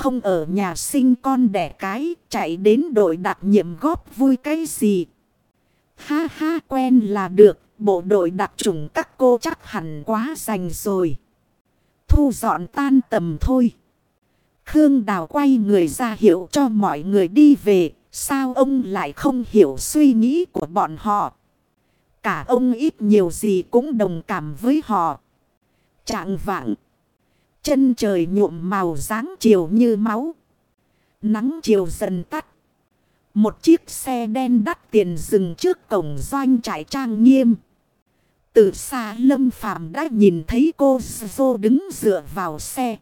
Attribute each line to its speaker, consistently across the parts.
Speaker 1: không ở nhà sinh con đẻ cái, chạy đến đội đặc nhiệm góp vui cái gì. Ha ha quen là được, bộ đội đặc trùng các cô chắc hẳn quá dành rồi. Thu dọn tan tầm thôi. Khương Đào quay người ra hiệu cho mọi người đi về. Sao ông lại không hiểu suy nghĩ của bọn họ? Cả ông ít nhiều gì cũng đồng cảm với họ. Trạng vạng. Chân trời nhuộm màu dáng chiều như máu. Nắng chiều dần tắt. Một chiếc xe đen đắt tiền dừng trước cổng doanh trại trang nghiêm. Từ xa Lâm Phàm đã nhìn thấy cô Zô đứng dựa vào xe.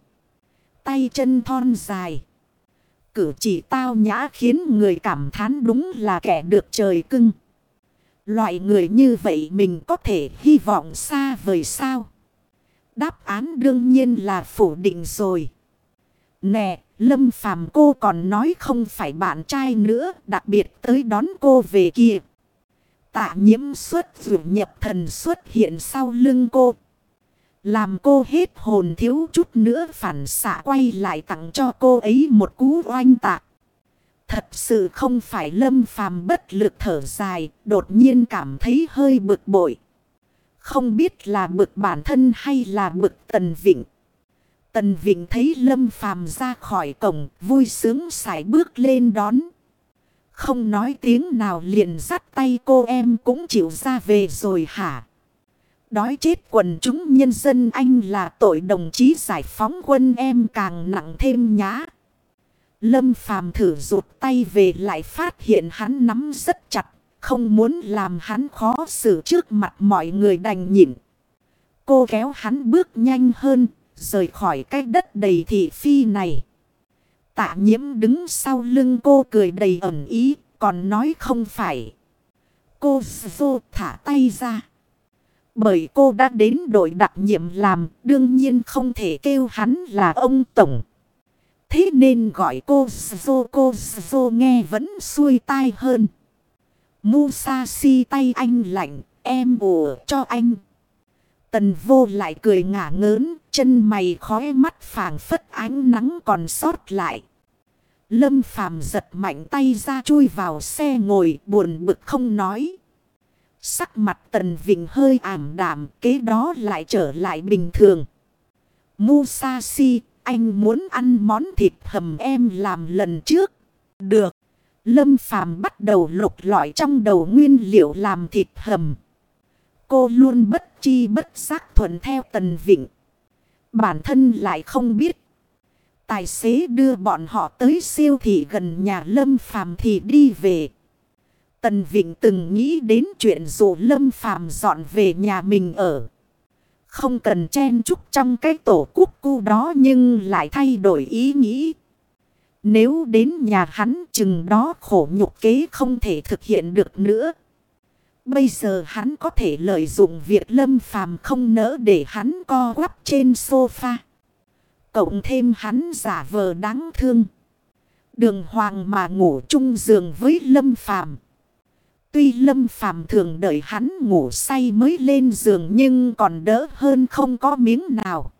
Speaker 1: Tay chân thon dài. Cử chỉ tao nhã khiến người cảm thán đúng là kẻ được trời cưng. Loại người như vậy mình có thể hy vọng xa vời sao? Đáp án đương nhiên là phủ định rồi. Nè, Lâm Phàm cô còn nói không phải bạn trai nữa, đặc biệt tới đón cô về kia. Tạ nhiễm xuất dụ nhập thần xuất hiện sau lưng cô. Làm cô hết hồn thiếu chút nữa phản xạ quay lại tặng cho cô ấy một cú oanh tạc. Thật sự không phải lâm phàm bất lực thở dài, đột nhiên cảm thấy hơi bực bội. Không biết là bực bản thân hay là bực Tần Vịnh. Tần Vịnh thấy lâm phàm ra khỏi cổng, vui sướng sải bước lên đón. Không nói tiếng nào liền dắt tay cô em cũng chịu ra về rồi hả? Đói chết quần chúng nhân dân anh là tội đồng chí giải phóng quân em càng nặng thêm nhá. Lâm phàm thử rụt tay về lại phát hiện hắn nắm rất chặt. Không muốn làm hắn khó xử trước mặt mọi người đành nhịn. Cô kéo hắn bước nhanh hơn, rời khỏi cái đất đầy thị phi này. Tạ nhiễm đứng sau lưng cô cười đầy ẩn ý, còn nói không phải. Cô vô thả tay ra. Bởi cô đã đến đội đặc nhiệm làm, đương nhiên không thể kêu hắn là ông Tổng. Thế nên gọi cô vô cô vô nghe vẫn xuôi tai hơn. Musashi tay anh lạnh, em ủa cho anh. Tần vô lại cười ngả ngớn, chân mày khói mắt phảng phất ánh nắng còn sót lại. Lâm phàm giật mạnh tay ra chui vào xe ngồi buồn bực không nói. Sắc mặt tần vịnh hơi ảm đạm kế đó lại trở lại bình thường. Musashi, anh muốn ăn món thịt hầm em làm lần trước. Được. Lâm Phàm bắt đầu lục lọi trong đầu nguyên liệu làm thịt hầm. Cô luôn bất chi bất giác thuận theo tần vịnh. Bản thân lại không biết. Tài xế đưa bọn họ tới siêu thị gần nhà Lâm Phàm thì đi về. Tần Vịnh từng nghĩ đến chuyện dù Lâm Phàm dọn về nhà mình ở. Không cần chen chúc trong cái tổ quốc cu đó nhưng lại thay đổi ý nghĩ. Nếu đến nhà hắn chừng đó khổ nhục kế không thể thực hiện được nữa. Bây giờ hắn có thể lợi dụng việc lâm phàm không nỡ để hắn co quắp trên sofa. Cộng thêm hắn giả vờ đáng thương. Đường hoàng mà ngủ chung giường với lâm phàm. Tuy lâm phàm thường đợi hắn ngủ say mới lên giường nhưng còn đỡ hơn không có miếng nào.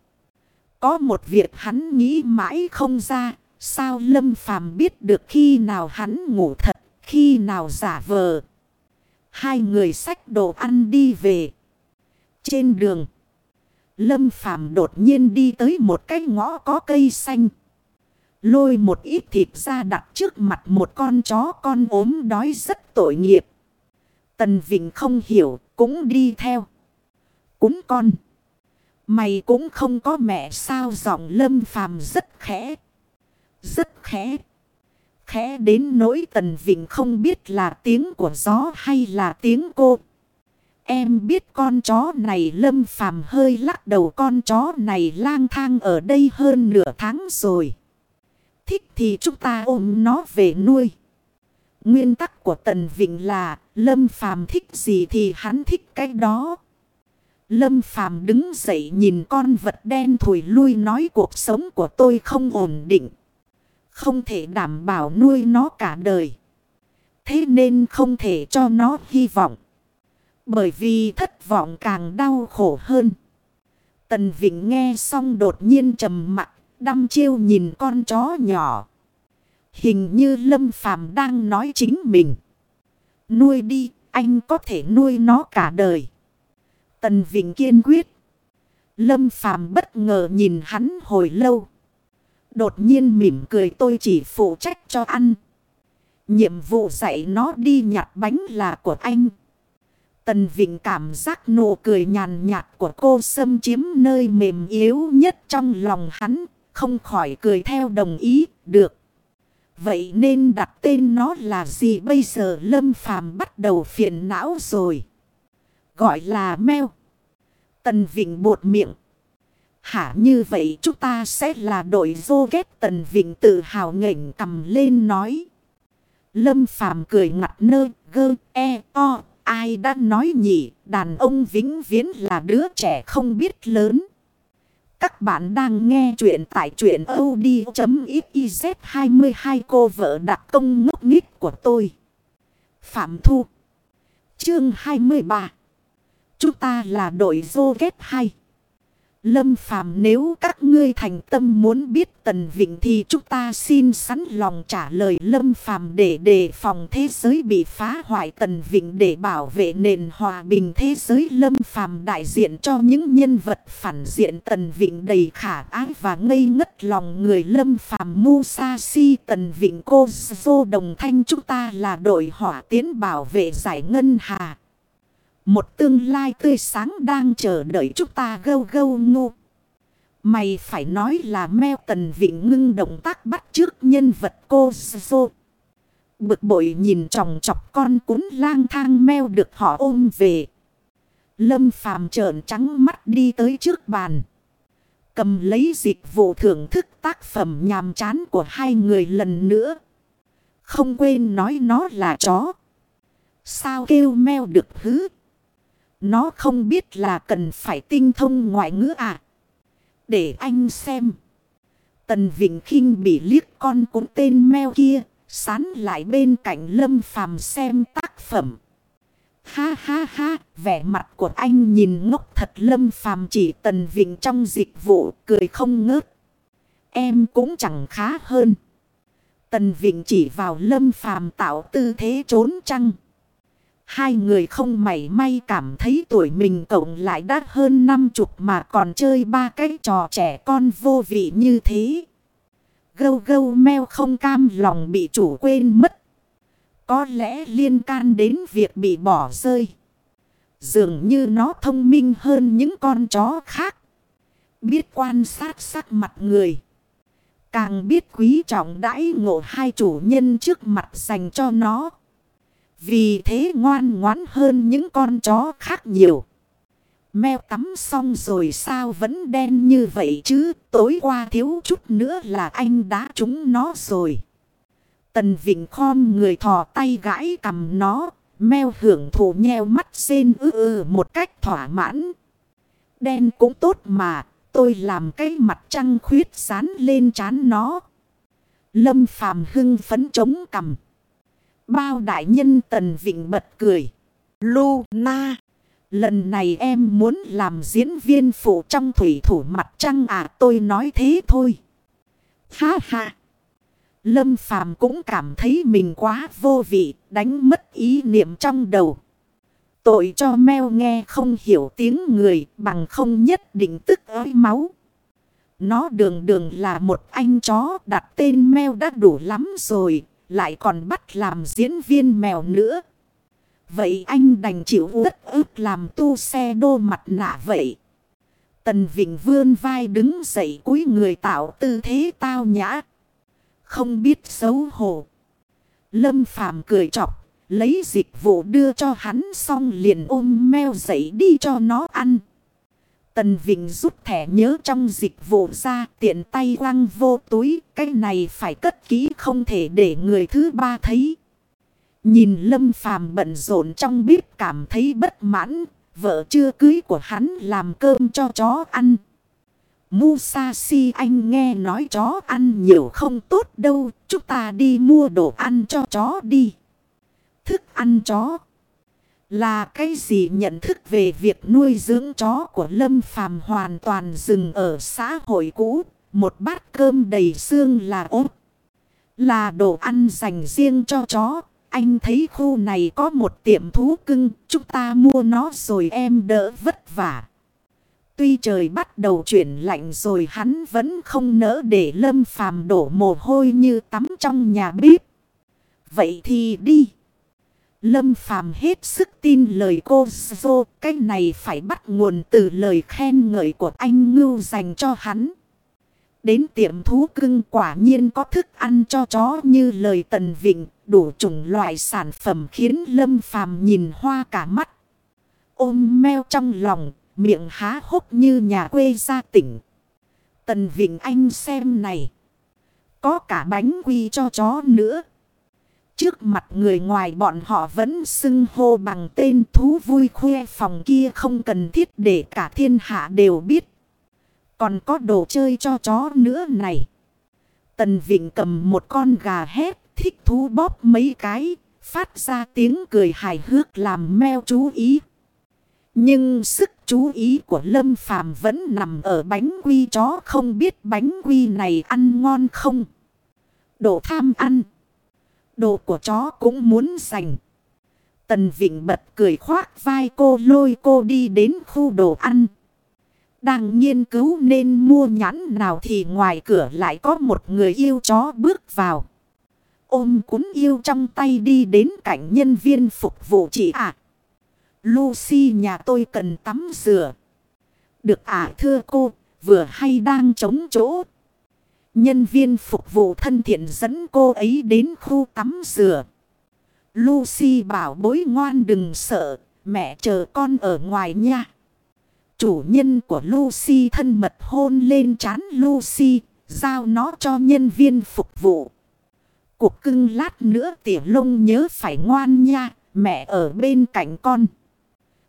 Speaker 1: Có một việc hắn nghĩ mãi không ra, sao lâm phàm biết được khi nào hắn ngủ thật, khi nào giả vờ. Hai người xách đồ ăn đi về. Trên đường, lâm phàm đột nhiên đi tới một cái ngõ có cây xanh. Lôi một ít thịt ra đặt trước mặt một con chó con ốm đói rất tội nghiệp. Tần Vịnh không hiểu, cũng đi theo. Cúng con. Mày cũng không có mẹ sao giọng lâm phàm rất khẽ. Rất khẽ. Khẽ đến nỗi Tần Vịnh không biết là tiếng của gió hay là tiếng cô. Em biết con chó này lâm phàm hơi lắc đầu, con chó này lang thang ở đây hơn nửa tháng rồi. Thích thì chúng ta ôm nó về nuôi. Nguyên tắc của Tần Vịnh là Lâm Phàm thích gì thì hắn thích cái đó. Lâm Phàm đứng dậy nhìn con vật đen thùi lui, nói, cuộc sống của tôi không ổn định. Không thể đảm bảo nuôi nó cả đời. Thế nên không thể cho nó hy vọng. Bởi vì thất vọng càng đau khổ hơn. Tần Vịnh nghe xong đột nhiên trầm mặt, đăm chiêu nhìn con chó nhỏ. Hình như Lâm Phàm đang nói chính mình. Nuôi đi, anh có thể nuôi nó cả đời. Tần Vịnh kiên quyết. Lâm Phàm bất ngờ nhìn hắn hồi lâu. Đột nhiên mỉm cười tôi chỉ phụ trách cho ăn. Nhiệm vụ dạy nó đi nhặt bánh là của anh. Tần Vịnh cảm giác nụ cười nhàn nhạt của cô xâm chiếm nơi mềm yếu nhất trong lòng hắn. Không khỏi cười theo đồng ý, được. Vậy nên đặt tên nó là gì bây giờ Lâm Phàm bắt đầu phiền não rồi. Gọi là meo. Tần Vịnh buột miệng. Hả, như vậy chúng ta sẽ là đội vô ghét Tần Vịnh tự hào ngẩng cầm lên nói. Lâm Phàm cười ngặt nơ, gơ e o. Ai đã nói nhỉ đàn ông vĩnh viễn là đứa trẻ không biết lớn. Các bạn đang nghe chuyện tại chuyện od.xyz 22 cô vợ đặc công ngốc nghích của tôi. Phạm Thu Chương 23 Chúng ta là đội vô ghét hay. Lâm Phàm, nếu các ngươi thành tâm muốn biết Tần Vịnh thì chúng ta xin sẵn lòng trả lời Lâm Phàm để đề phòng thế giới bị phá hoại. Tần Vịnh để bảo vệ nền hòa bình thế giới. Lâm Phàm đại diện cho những nhân vật phản diện. Tần Vịnh đầy khả ái và ngây ngất lòng người. Lâm Phàm, Musashi, Tần Vịnh, cô vô đồng thanh, chúng ta là đội hỏa tiến bảo vệ giải ngân hà. Một tương lai tươi sáng đang chờ đợi chúng ta gâu gâu ngu. Mày phải nói là meo tần vịnh ngưng động tác bắt trước nhân vật cô Zô. Bực bội nhìn tròng chọc con cún lang thang meo được họ ôm về. Lâm phàm trợn trắng mắt đi tới trước bàn. Cầm lấy dịch vụ thưởng thức tác phẩm nhàm chán của hai người lần nữa. Không quên nói nó là chó. Sao kêu meo được hứ? Nó không biết là cần phải tinh thông ngoại ngữ à. Để anh xem. Tần Vịnh khinh bị liếc con cũng tên meo kia. Sán lại bên cạnh lâm phàm xem tác phẩm. Ha ha ha, vẻ mặt của anh nhìn ngốc thật lâm phàm chỉ tần vịnh trong dịch vụ, cười không ngớt. Em cũng chẳng khá hơn. Tần vịnh chỉ vào lâm phàm tạo tư thế trốn trăng. Hai người không mảy may cảm thấy tuổi mình cộng lại đã hơn năm chục mà còn chơi ba cái trò trẻ con vô vị như thế. Gâu gâu meo không cam lòng bị chủ quên mất. Có lẽ liên can đến việc bị bỏ rơi. Dường như nó thông minh hơn những con chó khác. Biết quan sát sắc mặt người. Càng biết quý trọng đãi ngộ hai chủ nhân trước mặt dành cho nó. Vì thế ngoan ngoãn hơn những con chó khác nhiều. Mèo tắm xong rồi sao vẫn đen như vậy chứ tối qua thiếu chút nữa là anh đã trúng nó rồi. Tần Vịnh khom người thò tay gãi cầm nó, mèo hưởng thụ nheo mắt xên ư ư một cách thỏa mãn. Đen cũng tốt mà, tôi làm cái mặt trăng khuyết sán lên chán nó. Lâm Phàm hưng phấn chống cầm. Bao đại nhân Tần Vịnh bật cười. Lu na. Lần này em muốn làm diễn viên phụ trong thủy thủ mặt trăng à tôi nói thế thôi. Ha ha. Lâm Phàm cũng cảm thấy mình quá vô vị, đánh mất ý niệm trong đầu. Tội cho meo nghe không hiểu tiếng người bằng không nhất định tức ói máu. Nó đường đường là một anh chó đặt tên meo đã đủ lắm rồi, lại còn bắt làm diễn viên mèo nữa. Vậy anh đành chịu rất ức làm tu xe đô mặt nạ vậy. Tần Vịnh vươn vai đứng dậy cúi người tạo tư thế tao nhã. Không biết xấu hổ. Lâm Phàm cười chọc. Lấy dịch vụ đưa cho hắn xong liền ôm meo dậy đi cho nó ăn. Tần Vịnh rút thẻ nhớ trong dịch vụ ra, tiện tay quăng vô túi. Cái này phải cất kỹ, không thể để người thứ ba thấy. Nhìn Lâm Phàm bận rộn trong bếp cảm thấy bất mãn. Vợ chưa cưới của hắn làm cơm cho chó ăn. Musashi anh nghe nói chó ăn nhiều không tốt đâu. Chúng ta đi mua đồ ăn cho chó đi. Thức ăn chó. Là cái gì nhận thức về việc nuôi dưỡng chó của Lâm Phàm hoàn toàn dừng ở xã hội cũ, một bát cơm đầy xương là ốp. Là đồ ăn dành riêng cho chó. Anh thấy khu này có một tiệm thú cưng. Chúng ta mua nó rồi em đỡ vất vả. Tuy trời bắt đầu chuyển lạnh rồi hắn vẫn không nỡ để lâm phàm đổ mồ hôi như tắm trong nhà bếp. Vậy thì đi. Lâm phàm hết sức tin lời cô Dô. Cái này phải bắt nguồn từ lời khen ngợi của anh Ngưu dành cho hắn. Đến tiệm thú cưng quả nhiên có thức ăn cho chó như lời Tần Vịnh, đủ chủng loại sản phẩm khiến Lâm Phàm nhìn hoa cả mắt. Ôm meo trong lòng, miệng há hốc như nhà quê gia tỉnh. Tần Vịnh Anh xem này. Có cả bánh quy cho chó nữa. Trước mặt người ngoài bọn họ vẫn xưng hô bằng tên thú vui khoe phòng kia không cần thiết để cả thiên hạ đều biết. Còn có đồ chơi cho chó nữa này. Tần Vịnh cầm một con gà hét, thích thú bóp mấy cái. Phát ra tiếng cười hài hước làm meo chú ý. Nhưng sức chú ý của Lâm Phàm vẫn nằm ở bánh quy, chó không biết bánh quy này ăn ngon không. độ tham ăn. Đồ của chó cũng muốn giành. Tần Vịnh bật cười khoác vai cô lôi cô đi đến khu đồ ăn. Đang nghiên cứu nên mua nhãn nào thì ngoài cửa lại có một người yêu chó bước vào. Ôm cún yêu trong tay đi đến cạnh nhân viên phục vụ chị ạ. Lucy nhà tôi cần tắm rửa. Được ạ à, thưa cô, vừa hay đang chống chỗ. Nhân viên phục vụ thân thiện dẫn cô ấy đến khu tắm rửa. Lucy bảo bối ngoan đừng sợ, mẹ chờ con ở ngoài nha. Chủ nhân của Lucy thân mật hôn lên trán Lucy, giao nó cho nhân viên phục vụ. Cuộc cưng lát nữa tỉa lông nhớ phải ngoan nha, mẹ ở bên cạnh con.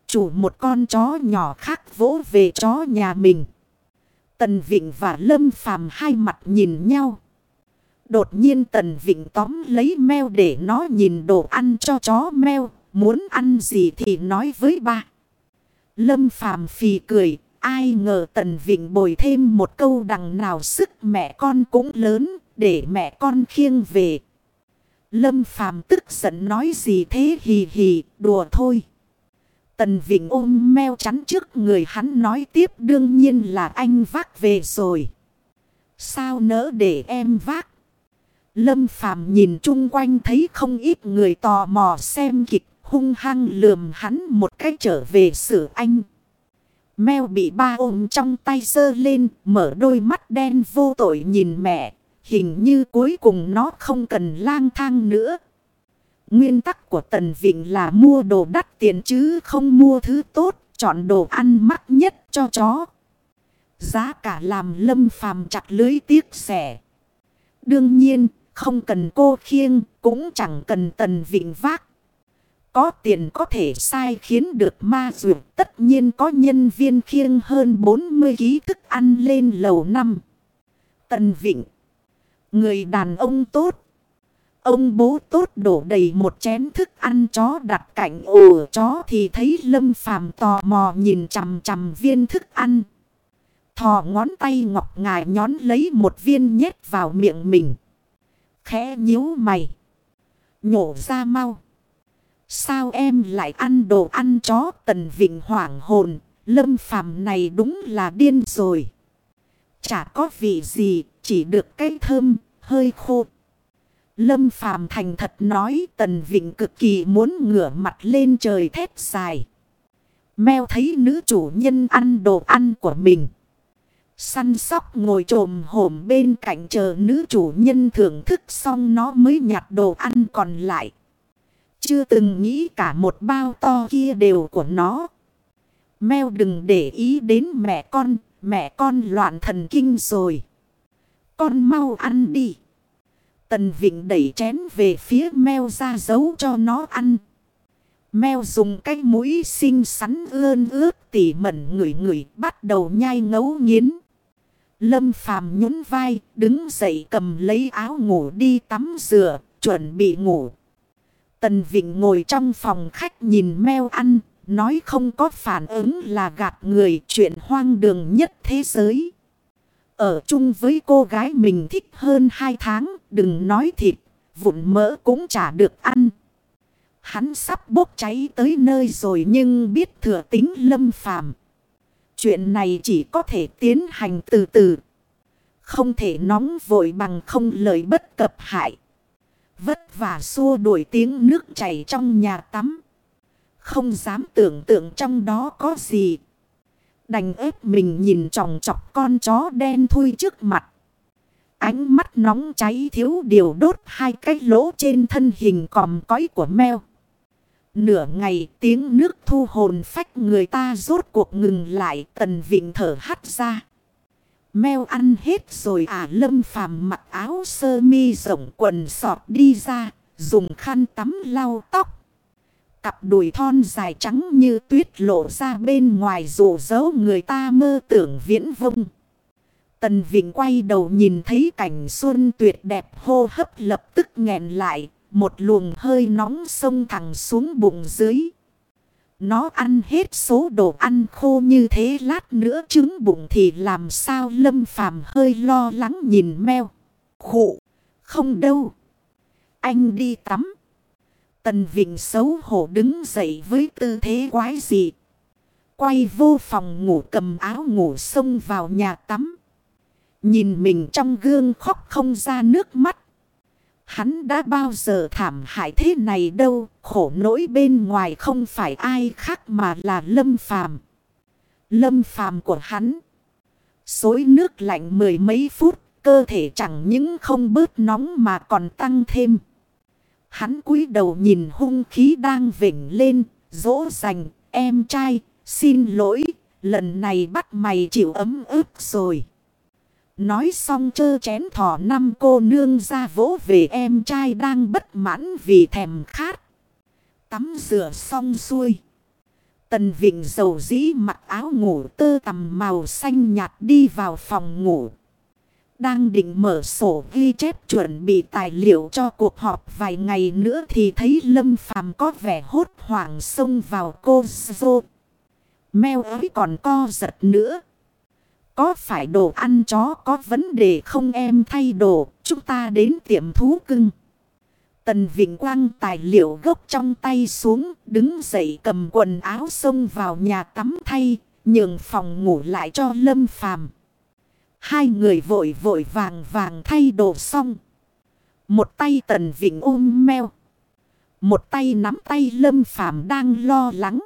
Speaker 1: Chủ một con chó nhỏ khác vỗ về chó nhà mình. Tần Vịnh và Lâm Phàm hai mặt nhìn nhau. Đột nhiên Tần Vịnh tóm lấy meo để nó nhìn đồ ăn cho chó meo. Muốn ăn gì thì nói với ba. Lâm Phàm phì cười. Ai ngờ Tần Vịnh bồi thêm một câu đằng nào sức mẹ con cũng lớn. Để mẹ con khiêng về. Lâm Phàm tức giận nói gì thế hì hì, đùa thôi. Tần Vịnh ôm meo chắn trước người hắn nói tiếp đương nhiên là anh vác về rồi. Sao nỡ để em vác? Lâm Phàm nhìn chung quanh thấy không ít người tò mò xem kịch hung hăng lườm hắn một cách trở về xử anh. Mèo bị ba ôm trong tay giơ lên, mở đôi mắt đen vô tội nhìn mẹ. Hình như cuối cùng nó không cần lang thang nữa. Nguyên tắc của Tần Vịnh là mua đồ đắt tiền chứ không mua thứ tốt, chọn đồ ăn mắc nhất cho chó. Giá cả làm lâm phàm chặt lưới tiếc xẻ. Đương nhiên, không cần cô khiêng, cũng chẳng cần Tần Vịnh vác. Có tiền có thể sai khiến được ma dược tất nhiên có nhân viên khiêng hơn 40 ký thức ăn lên lầu năm. Tần Vịnh Người đàn ông tốt Ông bố tốt đổ đầy một chén thức ăn chó đặt cạnh ổ chó thì thấy Lâm Phàm tò mò nhìn chằm chằm viên thức ăn. Thò ngón tay ngọc ngài nhón lấy một viên nhét vào miệng mình. Khẽ nhíu mày. Nhổ ra mau. Sao em lại ăn đồ ăn chó tần vịnh hoảng hồn. Lâm Phàm này đúng là điên rồi. Chả có vị gì, chỉ được cái thơm, hơi khô. Lâm Phàm thành thật nói Tần Vịnh cực kỳ muốn ngửa mặt lên trời thét dài. Mèo thấy nữ chủ nhân ăn đồ ăn của mình. Săn sóc ngồi trồm hổm bên cạnh chờ nữ chủ nhân thưởng thức xong nó mới nhặt đồ ăn còn lại. Chưa từng nghĩ cả một bao to kia đều của nó. Mèo đừng để ý đến mẹ con, mẹ con loạn thần kinh rồi. Con mau ăn đi. Tần Vịnh đẩy chén về phía meo ra giấu cho nó ăn. Mèo dùng cái mũi xinh xắn ơn ướt tỉ mẩn ngửi ngửi, bắt đầu nhai ngấu nghiến. Lâm phàm nhún vai, đứng dậy cầm lấy áo ngủ đi tắm rửa, chuẩn bị ngủ. Tần Vịnh ngồi trong phòng khách nhìn meo ăn, nói không có phản ứng là gạt người, chuyện hoang đường nhất thế giới. Ở chung với cô gái mình thích hơn hai tháng, đừng nói thịt, vụn mỡ cũng chả được ăn. Hắn sắp bốc cháy tới nơi rồi nhưng biết thừa tính lâm phàm. Chuyện này chỉ có thể tiến hành từ từ. Không thể nóng vội bằng không lời bất cập hại. Vất vả xua đuổi tiếng nước chảy trong nhà tắm. Không dám tưởng tượng trong đó có gì. Đành ép mình nhìn tròng chọc con chó đen thui trước mặt. Ánh mắt nóng cháy thiếu điều đốt hai cái lỗ trên thân hình còm cõi của mèo. Nửa ngày tiếng nước thu hồn phách người ta rốt cuộc ngừng lại tần vịnh thở hắt ra. Mèo ăn hết rồi à lâm phàm mặc áo sơ mi rộng quần sọt đi ra, dùng khăn tắm lau tóc. Cặp đùi thon dài trắng như tuyết lộ ra bên ngoài rủ dấu người ta mơ tưởng viễn vông. Tần Vịnh quay đầu nhìn thấy cảnh xuân tuyệt đẹp hô hấp lập tức nghẹn lại, một luồng hơi nóng sông thẳng xuống bụng dưới. Nó ăn hết số đồ ăn khô như thế lát nữa trứng bụng thì làm sao lâm phàm hơi lo lắng nhìn meo. Khụ, không đâu. Anh đi tắm. Tần Vịnh xấu hổ đứng dậy với tư thế quái dị. Quay vô phòng ngủ cầm áo ngủ xông vào nhà tắm. Nhìn mình trong gương khóc không ra nước mắt. Hắn đã bao giờ thảm hại thế này đâu, khổ nỗi bên ngoài không phải ai khác mà là lâm phàm. Lâm phàm của hắn. Xối nước lạnh mười mấy phút, cơ thể chẳng những không bớt nóng mà còn tăng thêm. Hắn cúi đầu nhìn hung khí đang vỉnh lên, dỗ dành, em trai, xin lỗi, lần này bắt mày chịu ấm ức rồi. Nói xong chơ chén thỏ năm cô nương ra vỗ về em trai đang bất mãn vì thèm khát. Tắm rửa xong xuôi. Tần Vịnh dầu dĩ mặc áo ngủ tơ tầm màu xanh nhạt đi vào phòng ngủ. Đang định mở sổ ghi chép chuẩn bị tài liệu cho cuộc họp vài ngày nữa thì thấy Lâm Phàm có vẻ hốt hoảng xông vào cô dô. Mèo ấy còn co giật nữa. Có phải đồ ăn chó có vấn đề không em thay đồ, chúng ta đến tiệm thú cưng. Tần Vĩnh Quang tài liệu gốc trong tay xuống, đứng dậy cầm quần áo xông vào nhà tắm thay, nhường phòng ngủ lại cho Lâm Phàm. Hai người vội vội vàng vàng thay đồ xong. Một tay Tần Vịnh ôm meo. Một tay nắm tay Lâm Phàm đang lo lắng.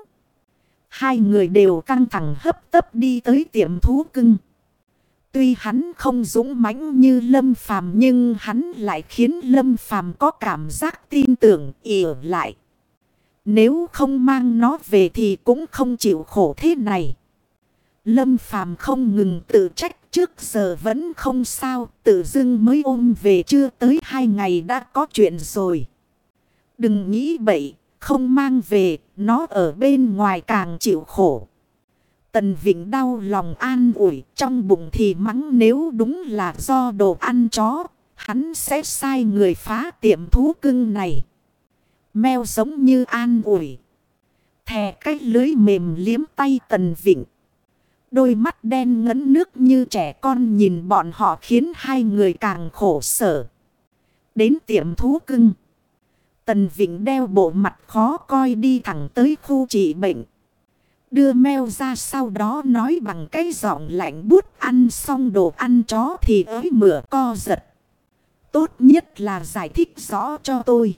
Speaker 1: Hai người đều căng thẳng hấp tấp đi tới tiệm thú cưng. Tuy hắn không dũng mãnh như Lâm Phàm nhưng hắn lại khiến Lâm Phàm có cảm giác tin tưởng ỉa lại. Nếu không mang nó về thì cũng không chịu khổ thế này. Lâm Phàm không ngừng tự trách trước giờ vẫn không sao, tự dưng mới ôm về chưa tới hai ngày đã có chuyện rồi. Đừng nghĩ bậy, không mang về, nó ở bên ngoài càng chịu khổ. Tần Vịnh đau lòng an ủi trong bụng thì mắng nếu đúng là do đồ ăn chó, hắn sẽ sai người phá tiệm thú cưng này. Mèo giống như an ủi. Thè cách lưới mềm liếm tay Tần Vịnh. Đôi mắt đen ngấn nước như trẻ con nhìn bọn họ khiến hai người càng khổ sở. Đến tiệm thú cưng. Tần Vịnh đeo bộ mặt khó coi đi thẳng tới khu trị bệnh. Đưa meo ra sau đó nói bằng cái giọng lạnh bút ăn xong đồ ăn chó thì ới mửa co giật. Tốt nhất là giải thích rõ cho tôi.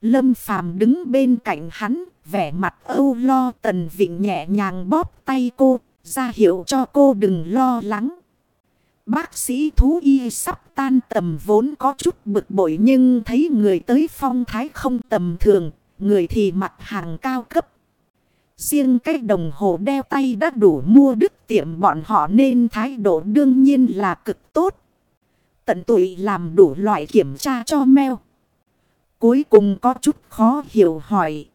Speaker 1: Lâm Phàm đứng bên cạnh hắn, vẻ mặt âu lo tần vịnh nhẹ nhàng bóp tay cô, ra hiệu cho cô đừng lo lắng. Bác sĩ thú y sắp tan tầm vốn có chút bực bội nhưng thấy người tới phong thái không tầm thường, người thì mặt hàng cao cấp. Riêng cái đồng hồ đeo tay đã đủ mua đức tiệm bọn họ nên thái độ đương nhiên là cực tốt. Tận tụy làm đủ loại kiểm tra cho mèo. Cuối cùng có chút khó hiểu hỏi.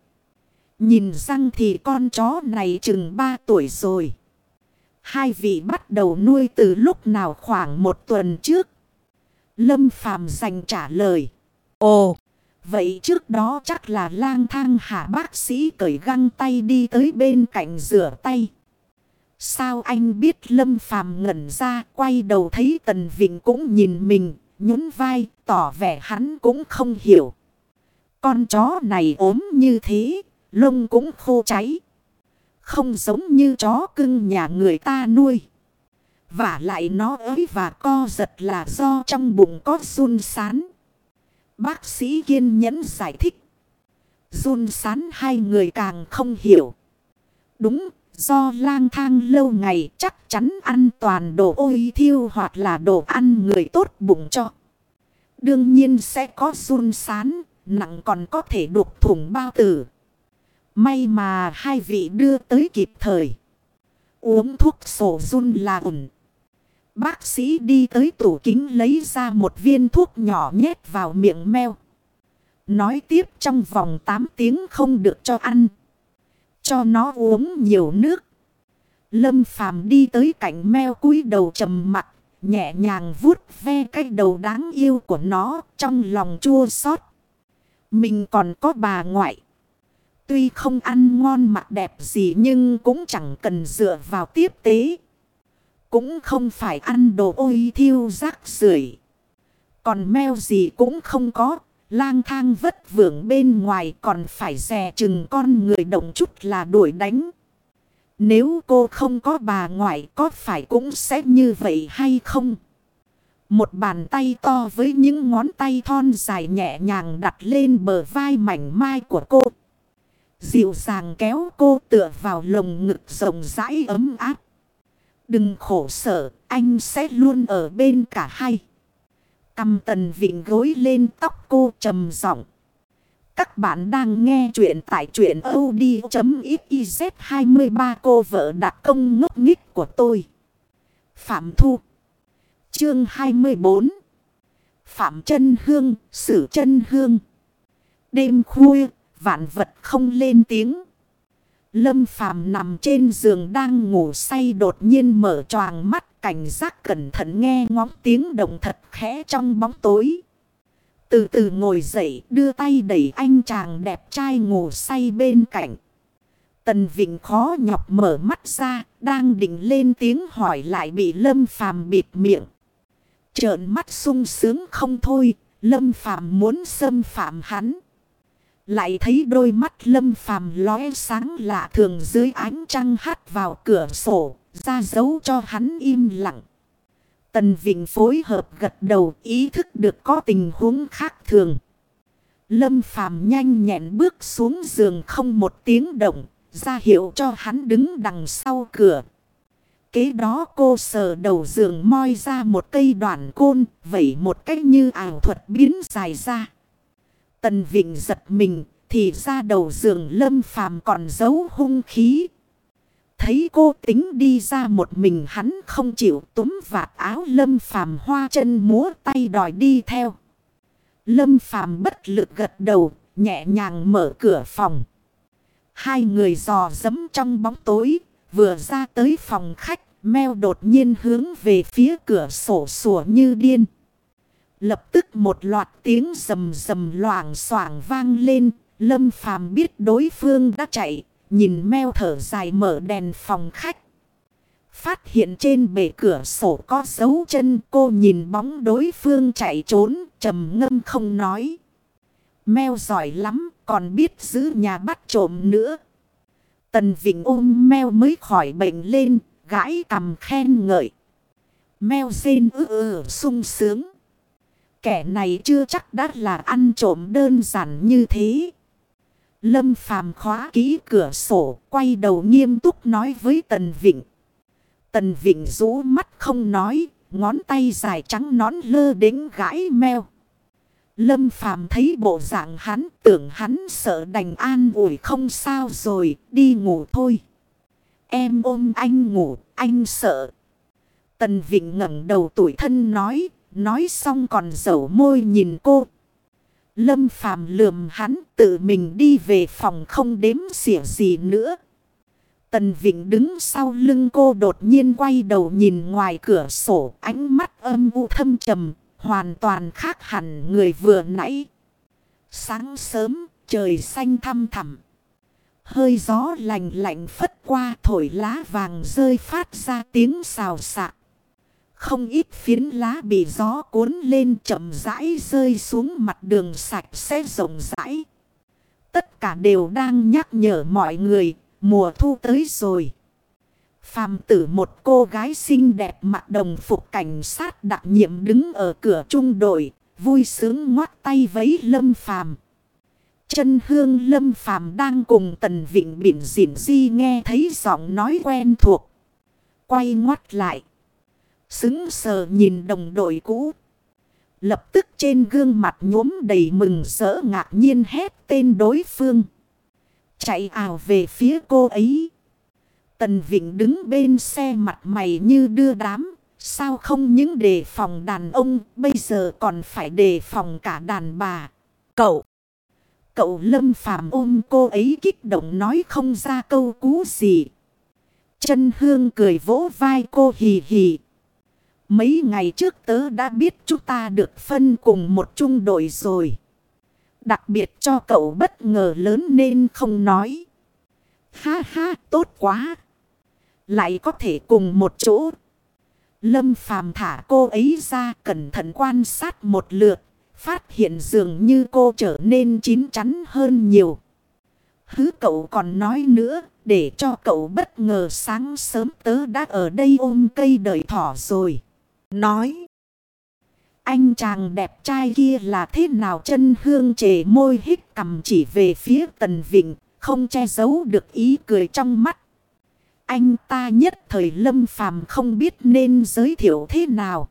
Speaker 1: Nhìn răng thì con chó này chừng 3 tuổi rồi. Hai vị bắt đầu nuôi từ lúc nào khoảng một tuần trước. Lâm Phàm dành trả lời. Ồ! Vậy trước đó chắc là lang thang hạ bác sĩ cởi găng tay đi tới bên cạnh rửa tay. Sao anh biết Lâm Phàm ngẩn ra quay đầu thấy Tần Vịnh cũng nhìn mình, nhún vai, tỏ vẻ hắn cũng không hiểu. Con chó này ốm như thế, lông cũng khô cháy. Không giống như chó cưng nhà người ta nuôi. Và lại nó ới và co giật là do trong bụng có run sán. Bác sĩ kiên nhẫn giải thích. Run sán hai người càng không hiểu. Đúng, do lang thang lâu ngày chắc chắn ăn toàn đồ ôi thiêu hoặc là đồ ăn người tốt bụng cho. Đương nhiên sẽ có run sán, nặng còn có thể đục thủng bao tử. May mà hai vị đưa tới kịp thời. Uống thuốc sổ run là ổn. Bác sĩ đi tới tủ kính lấy ra một viên thuốc nhỏ nhét vào miệng meo. Nói tiếp trong vòng 8 tiếng không được cho ăn. Cho nó uống nhiều nước. Lâm phàm đi tới cạnh meo cúi đầu trầm mặt. Nhẹ nhàng vuốt ve cái đầu đáng yêu của nó trong lòng chua xót. Mình còn có bà ngoại. Tuy không ăn ngon mặc đẹp gì nhưng cũng chẳng cần dựa vào tiếp tế. Cũng không phải ăn đồ ôi thiêu rác rưởi Còn meo gì cũng không có. Lang thang vất vưởng bên ngoài còn phải dè chừng con người động chút là đuổi đánh. Nếu cô không có bà ngoại có phải cũng sẽ như vậy hay không? Một bàn tay to với những ngón tay thon dài nhẹ nhàng đặt lên bờ vai mảnh mai của cô. Dịu dàng kéo cô tựa vào lồng ngực rộng rãi ấm áp. Đừng khổ sở, anh sẽ luôn ở bên cả hai. Cầm tần vịnh gối lên tóc cô trầm giọng. Các bạn đang nghe chuyện tại chuyện od.xyz 23 cô vợ đặc công ngốc nghích của tôi. Phạm Thu Chương 24 Phạm chân Hương, Sử chân Hương Đêm khuya, vạn vật không lên tiếng. Lâm Phàm nằm trên giường đang ngủ say đột nhiên mở choàng mắt cảnh giác cẩn thận nghe ngóng tiếng động thật khẽ trong bóng tối. Từ từ ngồi dậy đưa tay đẩy anh chàng đẹp trai ngủ say bên cạnh. Tần Vịnh khó nhọc mở mắt ra, đang định lên tiếng hỏi lại bị Lâm Phàm bịt miệng. Trợn mắt sung sướng không thôi, Lâm Phàm muốn xâm phạm hắn. Lại thấy đôi mắt lâm phàm lóe sáng lạ thường dưới ánh trăng hắt vào cửa sổ, ra dấu cho hắn im lặng. Tần Vịnh phối hợp gật đầu ý thức được có tình huống khác thường. Lâm phàm nhanh nhẹn bước xuống giường không một tiếng động, ra hiệu cho hắn đứng đằng sau cửa. Kế đó cô sờ đầu giường moi ra một cây đoạn côn, vẩy một cách như ảo thuật biến dài ra. Tần Vịnh giật mình, thì ra đầu giường lâm phàm còn giấu hung khí. Thấy cô tính đi ra một mình hắn không chịu túm vạt áo lâm phàm hoa chân múa tay đòi đi theo. Lâm phàm bất lực gật đầu, nhẹ nhàng mở cửa phòng. Hai người dò dẫm trong bóng tối, vừa ra tới phòng khách, meo đột nhiên hướng về phía cửa sổ sủa như điên. Lập tức một loạt tiếng rầm rầm loảng xoảng vang lên. Lâm phàm biết đối phương đã chạy. Nhìn meo thở dài mở đèn phòng khách. Phát hiện trên bể cửa sổ có dấu chân, cô nhìn bóng đối phương chạy trốn, trầm ngâm không nói. Meo giỏi lắm, còn biết giữ nhà bắt trộm nữa. Tần Vịnh ôm meo mới khỏi bệnh lên, gãi cầm khen ngợi. Meo rên ư ư sung sướng. Kẻ này chưa chắc đã là ăn trộm đơn giản như thế. Lâm phàm khóa ký cửa sổ, quay đầu nghiêm túc nói với Tần Vịnh. Tần Vịnh rũ mắt không nói, ngón tay dài trắng nón lơ đến gãi meo. Lâm phàm thấy bộ dạng hắn, tưởng hắn sợ đành an ủi không sao rồi, đi ngủ thôi. Em ôm anh ngủ, anh sợ. Tần Vịnh ngẩng đầu tuổi thân nói, Nói xong còn dẩu môi nhìn cô. Lâm phàm lườm hắn tự mình đi về phòng không đếm xỉa gì nữa. Tần Vịnh đứng sau lưng cô đột nhiên quay đầu nhìn ngoài cửa sổ ánh mắt âm u thâm trầm, hoàn toàn khác hẳn người vừa nãy. Sáng sớm, trời xanh thăm thẳm. Hơi gió lành lạnh phất qua thổi lá vàng rơi phát ra tiếng xào xạc. Không ít phiến lá bị gió cuốn lên chậm rãi rơi xuống mặt đường sạch sẽ rộng rãi. Tất cả đều đang nhắc nhở mọi người, mùa thu tới rồi. Phàm tử một cô gái xinh đẹp mặc đồng phục cảnh sát đặc nhiệm đứng ở cửa trung đội, vui sướng ngoắt tay vấy lâm phàm. Chân hương lâm phàm đang cùng tần vịnh biển dịn di nghe thấy giọng nói quen thuộc. Quay ngoắt lại. Xứng sờ nhìn đồng đội cũ. Lập tức trên gương mặt nhuốm đầy mừng rỡ ngạc nhiên hét tên đối phương. Chạy ảo về phía cô ấy. Tần Vịnh đứng bên xe mặt mày như đưa đám. Sao không những đề phòng đàn ông, bây giờ còn phải đề phòng cả đàn bà. Cậu! Cậu lâm phàm ôm cô ấy kích động nói không ra câu cú gì. Chân hương cười vỗ vai cô hì hì. Mấy ngày trước tớ đã biết chúng ta được phân cùng một trung đội rồi. Đặc biệt cho cậu bất ngờ lớn nên không nói. Ha ha, tốt quá. Lại có thể cùng một chỗ. Lâm phàm thả cô ấy ra, cẩn thận quan sát một lượt. Phát hiện dường như cô trở nên chín chắn hơn nhiều. Hứ, cậu còn nói nữa. Để cho cậu bất ngờ sáng sớm tớ đã ở đây ôm cây đợi thỏ rồi. Nói. Anh chàng đẹp trai kia là thế nào chân hương trề môi hít cầm chỉ về phía tần vịnh. Không che giấu được ý cười trong mắt. Anh ta nhất thời lâm phàm không biết nên giới thiệu thế nào.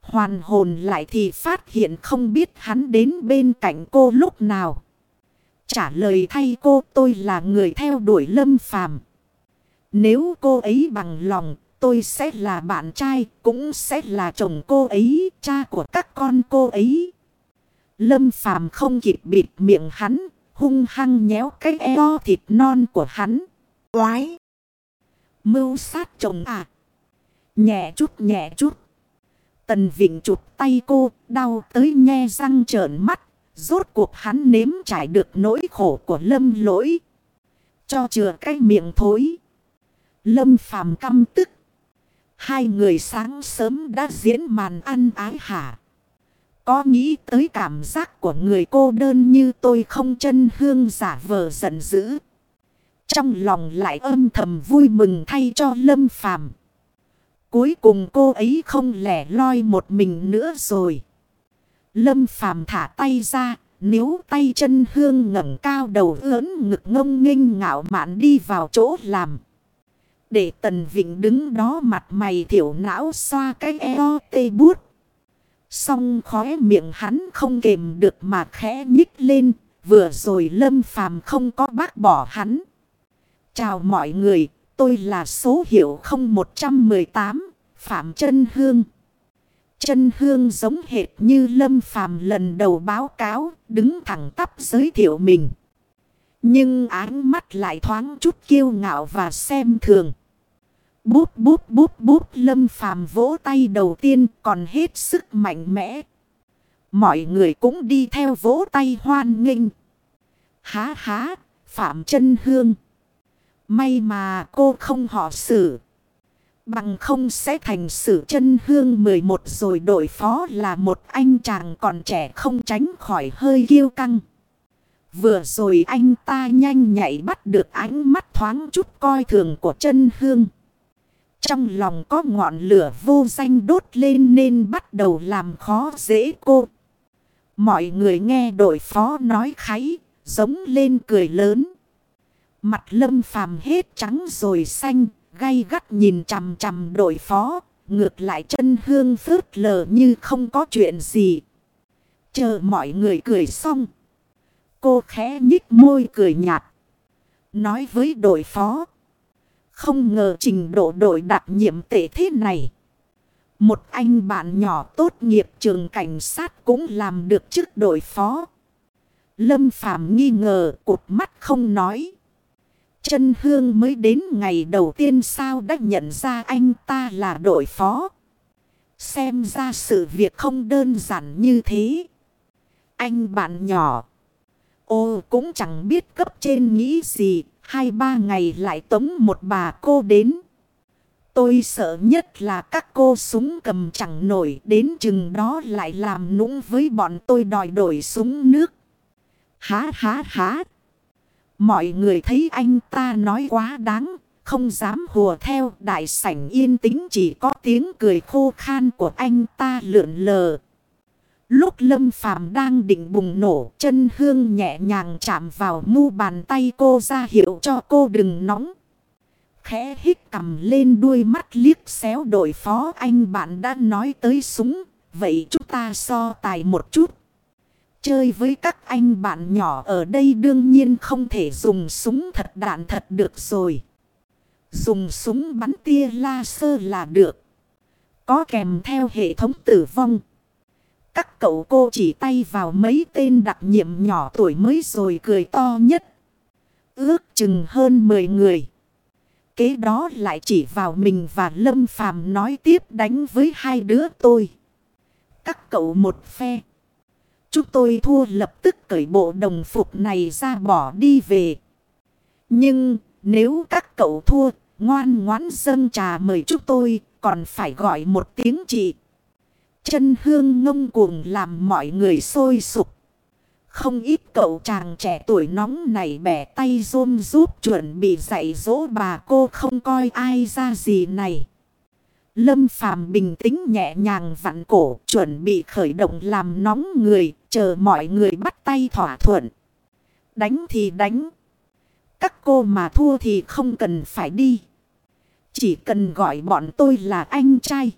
Speaker 1: Hoàn hồn lại thì phát hiện không biết hắn đến bên cạnh cô lúc nào. Trả lời thay cô, tôi là người theo đuổi lâm phàm. Nếu cô ấy bằng lòng tôi sẽ là bạn trai cũng sẽ là chồng cô ấy cha của các con cô ấy. Lâm phàm không kịp bịt miệng hắn hung hăng nhéo cái eo thịt non của hắn. Quái! Mưu sát chồng à? Nhẹ chút nhẹ chút. Tần Vịnh chụp tay cô, đau tới nhe răng trợn mắt. Rốt cuộc hắn nếm trải được nỗi khổ của lâm lỗi. Cho chừa cái miệng thối. Lâm phàm căm tức. Hai người sáng sớm đã diễn màn ăn ái hả. Có nghĩ tới cảm giác của người cô đơn như tôi không chân hương giả vờ giận dữ. Trong lòng lại âm thầm vui mừng thay cho Lâm Phàm. Cuối cùng cô ấy không lẻ loi một mình nữa rồi. Lâm Phàm thả tay ra, nếu tay chân hương ngẩng cao đầu ướn ngực ngông nghênh ngạo mạn đi vào chỗ làm. Để Tần Vịnh đứng đó mặt mày thiểu não xoa cái eo tê bút. Xong khóe miệng hắn không kềm được mà khẽ nhích lên. Vừa rồi lâm phàm không có bác bỏ hắn. Chào mọi người, tôi là số hiệu 0118, Phạm Trân Hương. Trân Hương giống hệt như lâm phàm lần đầu báo cáo, đứng thẳng tắp giới thiệu mình. Nhưng áng mắt lại thoáng chút kiêu ngạo và xem thường. Bút bút bút bút lâm phàm vỗ tay đầu tiên còn hết sức mạnh mẽ. Mọi người cũng đi theo vỗ tay hoan nghênh. Há há, Phạm chân Hương. May mà cô không họ xử. Bằng không sẽ thành sử chân hương 11 rồi đổi phó là một anh chàng còn trẻ không tránh khỏi hơi kiêu căng. Vừa rồi anh ta nhanh nhạy bắt được ánh mắt thoáng chút coi thường của chân hương. Trong lòng có ngọn lửa vô danh đốt lên nên bắt đầu làm khó dễ cô. Mọi người nghe đội phó nói kháy, giống lên cười lớn. Mặt lâm phàm hết trắng rồi xanh, gay gắt nhìn chằm chằm đội phó. Ngược lại chân hương phớt lờ như không có chuyện gì. Chờ mọi người cười xong. Cô khẽ nhích môi cười nhạt. Nói với đội phó. Không ngờ trình độ đội đặc nhiệm tệ thế này. Một anh bạn nhỏ tốt nghiệp trường cảnh sát cũng làm được chức đội phó. Lâm Phàm nghi ngờ cụt mắt không nói. Chân Hương mới đến ngày đầu tiên sao đã nhận ra anh ta là đội phó. Xem ra sự việc không đơn giản như thế. Anh bạn nhỏ. Ô cũng chẳng biết cấp trên nghĩ gì, hai ba ngày lại tống một bà cô đến. Tôi sợ nhất là các cô súng cầm chẳng nổi đến chừng đó lại làm nũng với bọn tôi đòi đổi súng nước. Há há há. Mọi người thấy anh ta nói quá đáng, không dám hùa theo đại sảnh yên tĩnh chỉ có tiếng cười khô khan của anh ta lượn lờ. Lúc lâm phàm đang định bùng nổ, chân hương nhẹ nhàng chạm vào mu bàn tay cô ra hiệu cho cô đừng nóng. Khẽ hít cầm lên đuôi mắt liếc xéo đội phó anh bạn đã nói tới súng. Vậy chúng ta so tài một chút. Chơi với các anh bạn nhỏ ở đây đương nhiên không thể dùng súng thật đạn thật được rồi. Dùng súng bắn tia laser là được. Có kèm theo hệ thống tử vong. Các cậu cô chỉ tay vào mấy tên đặc nhiệm nhỏ tuổi mới rồi cười to nhất. Ước chừng hơn 10 người. Kế đó lại chỉ vào mình và Lâm Phàm nói tiếp đánh với hai đứa tôi. Các cậu một phe. Chúng tôi thua lập tức cởi bộ đồng phục này ra bỏ đi về. Nhưng nếu các cậu thua, ngoan ngoãn dâng trà mời chúng tôi, còn phải gọi một tiếng chị. Chân hương ngông cuồng làm mọi người sôi sục. Không ít cậu chàng trẻ tuổi nóng này bẻ tay rôm giúp chuẩn bị dạy dỗ bà cô không coi ai ra gì này. Lâm Phàm bình tĩnh nhẹ nhàng vặn cổ chuẩn bị khởi động làm nóng người, chờ mọi người bắt tay thỏa thuận. Đánh thì đánh. Các cô mà thua thì không cần phải đi. Chỉ cần gọi bọn tôi là anh trai.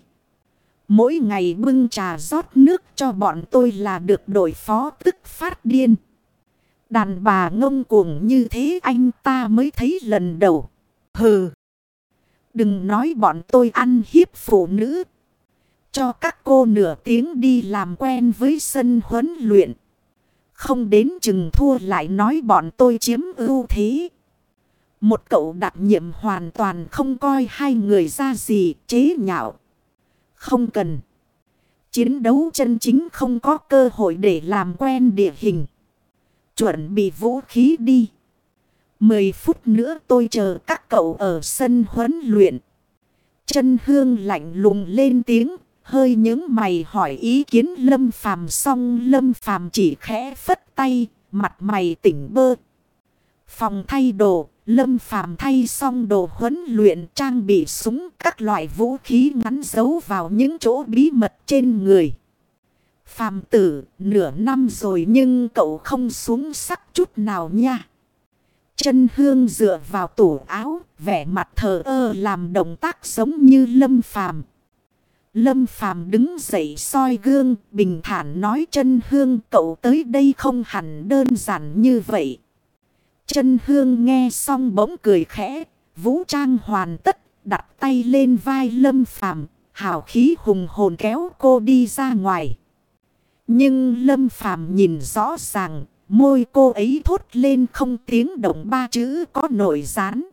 Speaker 1: Mỗi ngày bưng trà rót nước cho bọn tôi là được đội phó tức phát điên. Đàn bà ngông cuồng như thế anh ta mới thấy lần đầu. Hừ. Đừng nói bọn tôi ăn hiếp phụ nữ. Cho các cô nửa tiếng đi làm quen với sân huấn luyện. Không đến chừng thua lại nói bọn tôi chiếm ưu thế. Một cậu đặc nhiệm hoàn toàn không coi hai người ra gì, chế nhạo. Không cần. Chiến đấu chân chính không có cơ hội để làm quen địa hình. Chuẩn bị vũ khí đi. Mười phút nữa tôi chờ các cậu ở sân huấn luyện. Chân hương lạnh lùng lên tiếng. Hơi những mày hỏi ý kiến lâm phàm xong lâm phàm chỉ khẽ phất tay. Mặt mày tỉnh bơ. Phòng thay đồ. Lâm phàm thay xong đồ huấn luyện trang bị súng các loại vũ khí ngắn giấu vào những chỗ bí mật trên người. Phàm tử nửa năm rồi nhưng cậu không xuống sắc chút nào nha. Chân hương dựa vào tủ áo, vẻ mặt thờ ơ làm động tác giống như lâm phàm. Lâm phàm đứng dậy soi gương, bình thản nói chân hương cậu tới đây không hẳn đơn giản như vậy. Chân hương nghe xong bỗng cười khẽ, vũ trang hoàn tất, đặt tay lên vai lâm phàm, hào khí hùng hồn kéo cô đi ra ngoài. Nhưng lâm phàm nhìn rõ ràng, môi cô ấy thốt lên không tiếng động ba chữ có nổi rán.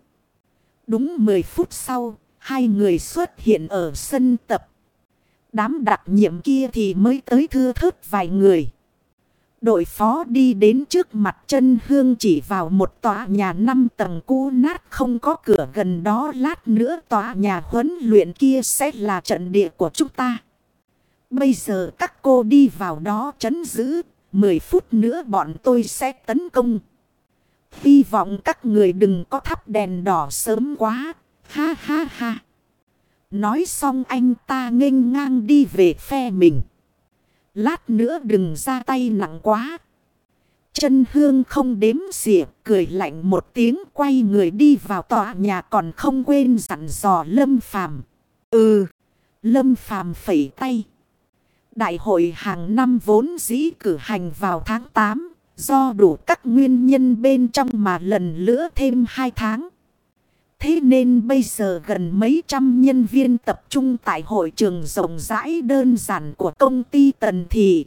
Speaker 1: Đúng 10 phút sau, hai người xuất hiện ở sân tập. Đám đặc nhiệm kia thì mới tới thưa thớt vài người. Đội phó đi đến trước mặt chân hương chỉ vào một tòa nhà 5 tầng cũ nát không có cửa gần đó lát nữa tòa nhà huấn luyện kia sẽ là trận địa của chúng ta. Bây giờ các cô đi vào đó chấn giữ, 10 phút nữa bọn tôi sẽ tấn công. Hy vọng các người đừng có thắp đèn đỏ sớm quá, ha ha ha. Nói xong anh ta nghênh ngang đi về phe mình. Lát nữa đừng ra tay nặng quá. Chân hương không đếm xỉa, cười lạnh một tiếng quay người đi vào tòa nhà còn không quên dặn dò Lâm Phàm. Ừ, Lâm Phàm phẩy tay. Đại hội hàng năm vốn dĩ cử hành vào tháng 8, do đủ các nguyên nhân bên trong mà lần nữa thêm 2 tháng. Thế nên bây giờ gần mấy trăm nhân viên tập trung tại hội trường rộng rãi đơn giản của công ty Tần Thị.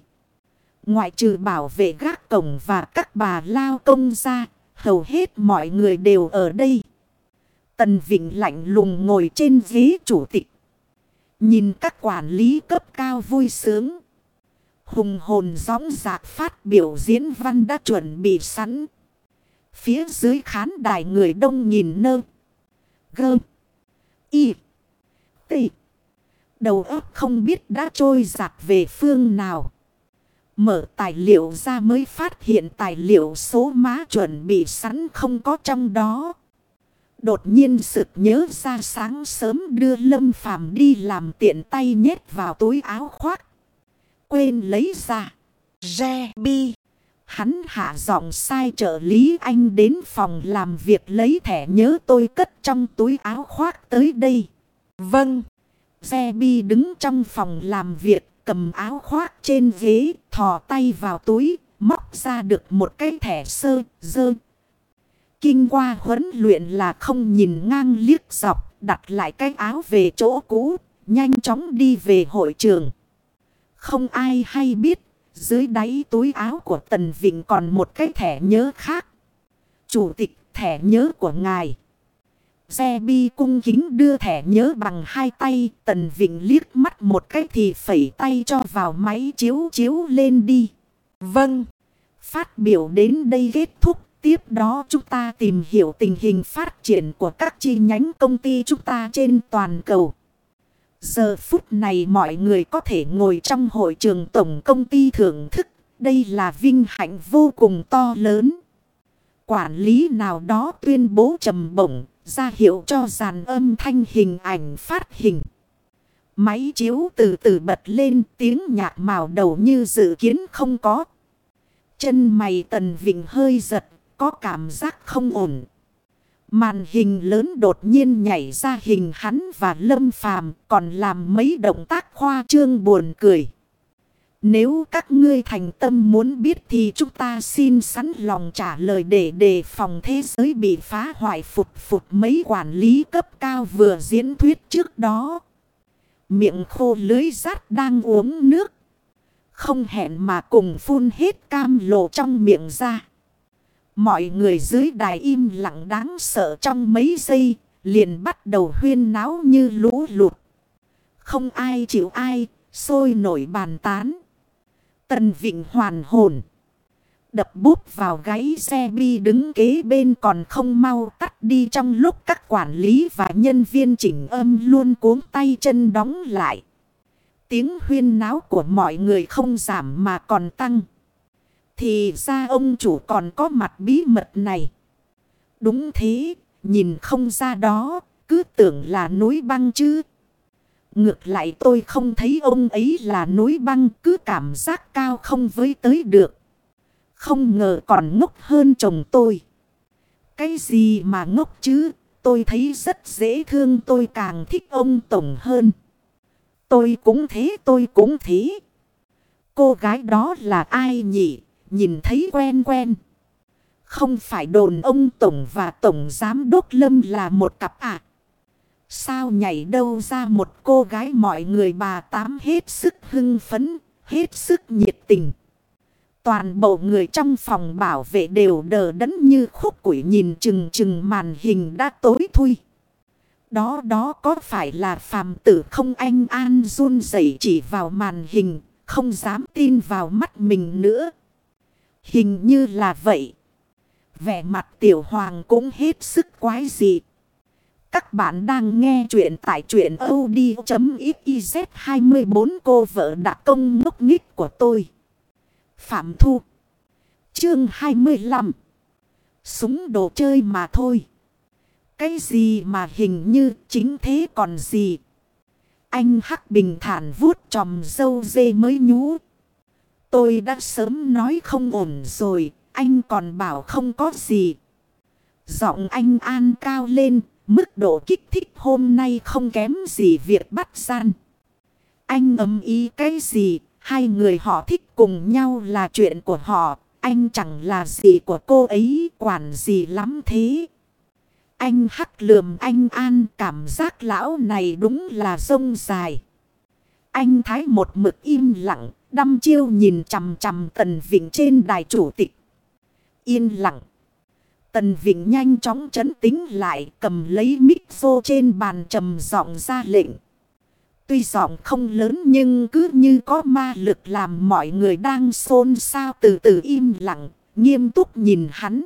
Speaker 1: Ngoại trừ bảo vệ gác cổng và các bà lao công ra, hầu hết mọi người đều ở đây. Tần Vịnh lạnh lùng ngồi trên ghế chủ tịch. Nhìn các quản lý cấp cao vui sướng. Hùng hồn gióng giạc phát biểu diễn văn đã chuẩn bị sẵn. Phía dưới khán đài người đông nhìn nơ. Gơ. Y. T. Đầu óc không biết đã trôi giặt về phương nào. Mở tài liệu ra mới phát hiện tài liệu số má chuẩn bị sẵn không có trong đó. Đột nhiên sực nhớ ra sáng sớm đưa Lâm Phàm đi làm tiện tay nhét vào túi áo khoác. Quên lấy ra. Re bi. Hắn hạ giọng sai trợ lý anh đến phòng làm việc lấy thẻ nhớ tôi cất trong túi áo khoác tới đây. Vâng. Re bi đứng trong phòng làm việc cầm áo khoác trên ghế thò tay vào túi móc ra được một cái thẻ sơ dơ Kinh qua huấn luyện là không nhìn ngang liếc dọc, đặt lại cái áo về chỗ cũ, nhanh chóng đi về hội trường. Không ai hay biết, dưới đáy túi áo của Tần Vịnh còn một cái thẻ nhớ khác. Chủ tịch thẻ nhớ của ngài. Xe bi cung kính đưa thẻ nhớ bằng hai tay, Tần Vịnh liếc mắt một cái thì phẩy tay cho vào máy chiếu chiếu lên đi. Vâng. Phát biểu đến đây kết thúc Tiếp đó chúng ta tìm hiểu tình hình phát triển của các chi nhánh công ty chúng ta trên toàn cầu. Giờ phút này mọi người có thể ngồi trong hội trường tổng công ty thưởng thức. Đây là vinh hạnh vô cùng to lớn. Quản lý nào đó tuyên bố trầm bổng, ra hiệu cho dàn âm thanh hình ảnh phát hình. Máy chiếu từ từ bật lên tiếng nhạc màu đầu như dự kiến không có. Chân mày tần vịnh hơi giật có cảm giác không ổn. Màn hình lớn đột nhiên nhảy ra hình hắn và Lâm Phàm còn làm mấy động tác khoa trương buồn cười. Nếu các ngươi thành tâm muốn biết thì chúng ta xin sẵn lòng trả lời để đề phòng thế giới bị phá hoại phục phục mấy quản lý cấp cao vừa diễn thuyết trước đó. Miệng khô lưới rát đang uống nước. Không hẹn mà cùng phun hết cam lộ trong miệng ra. Mọi người dưới đài im lặng đáng sợ trong mấy giây, liền bắt đầu huyên náo như lũ lụt. Không ai chịu ai, sôi nổi bàn tán. Tần Vịnh hoàn hồn. Đập bút vào gáy xe bi đứng kế bên còn không mau tắt đi trong lúc các quản lý và nhân viên chỉnh âm luôn cuống tay chân đóng lại. Tiếng huyên náo của mọi người không giảm mà còn tăng. Thì ra ông chủ còn có mặt bí mật này. Đúng thế, nhìn không ra đó, cứ tưởng là núi băng chứ. Ngược lại tôi không thấy ông ấy là núi băng, cứ cảm giác cao không với tới được. Không ngờ còn ngốc hơn chồng tôi. Cái gì mà ngốc chứ, tôi thấy rất dễ thương tôi càng thích ông Tổng hơn. Tôi cũng thế, tôi cũng thế. Cô gái đó là ai nhỉ? Nhìn thấy quen quen. Không phải đồn ông Tổng và Tổng Giám Đốc Lâm là một cặp à? Sao nhảy đâu ra một cô gái mọi người bà tám hết sức hưng phấn, hết sức nhiệt tình. Toàn bộ người trong phòng bảo vệ đều đờ đẫn như khúc quỷ nhìn chừng chừng màn hình đã tối thui. Đó đó có phải là phàm tử không anh an run rẩy chỉ vào màn hình, không dám tin vào mắt mình nữa. Hình như là vậy. Vẻ mặt tiểu hoàng cũng hết sức quái dị. Các bạn đang nghe chuyện tại chuyện od.xyz 24 cô vợ đặc công ngốc nghích của tôi. Phạm Thu. Chương 25. Súng đồ chơi mà thôi. Cái gì mà hình như chính thế còn gì. Anh Hắc bình thản vuốt tròm dâu dê mới nhú. Tôi đã sớm nói không ổn rồi, anh còn bảo không có gì. Giọng anh an cao lên, mức độ kích thích hôm nay không kém gì việc bắt gian. Anh ấm ý cái gì, hai người họ thích cùng nhau là chuyện của họ, anh chẳng là gì của cô ấy, quản gì lắm thế. Anh hắc lườm anh an cảm giác lão này đúng là sông dài. Anh thái một mực im lặng, đăm chiêu nhìn chằm chằm Tần Vịnh trên đài chủ tịch. Yên lặng. Tần Vịnh nhanh chóng chấn tính lại cầm lấy mic vô trên bàn trầm giọng ra lệnh. Tuy giọng không lớn nhưng cứ như có ma lực làm mọi người đang xôn xao từ từ im lặng, nghiêm túc nhìn hắn.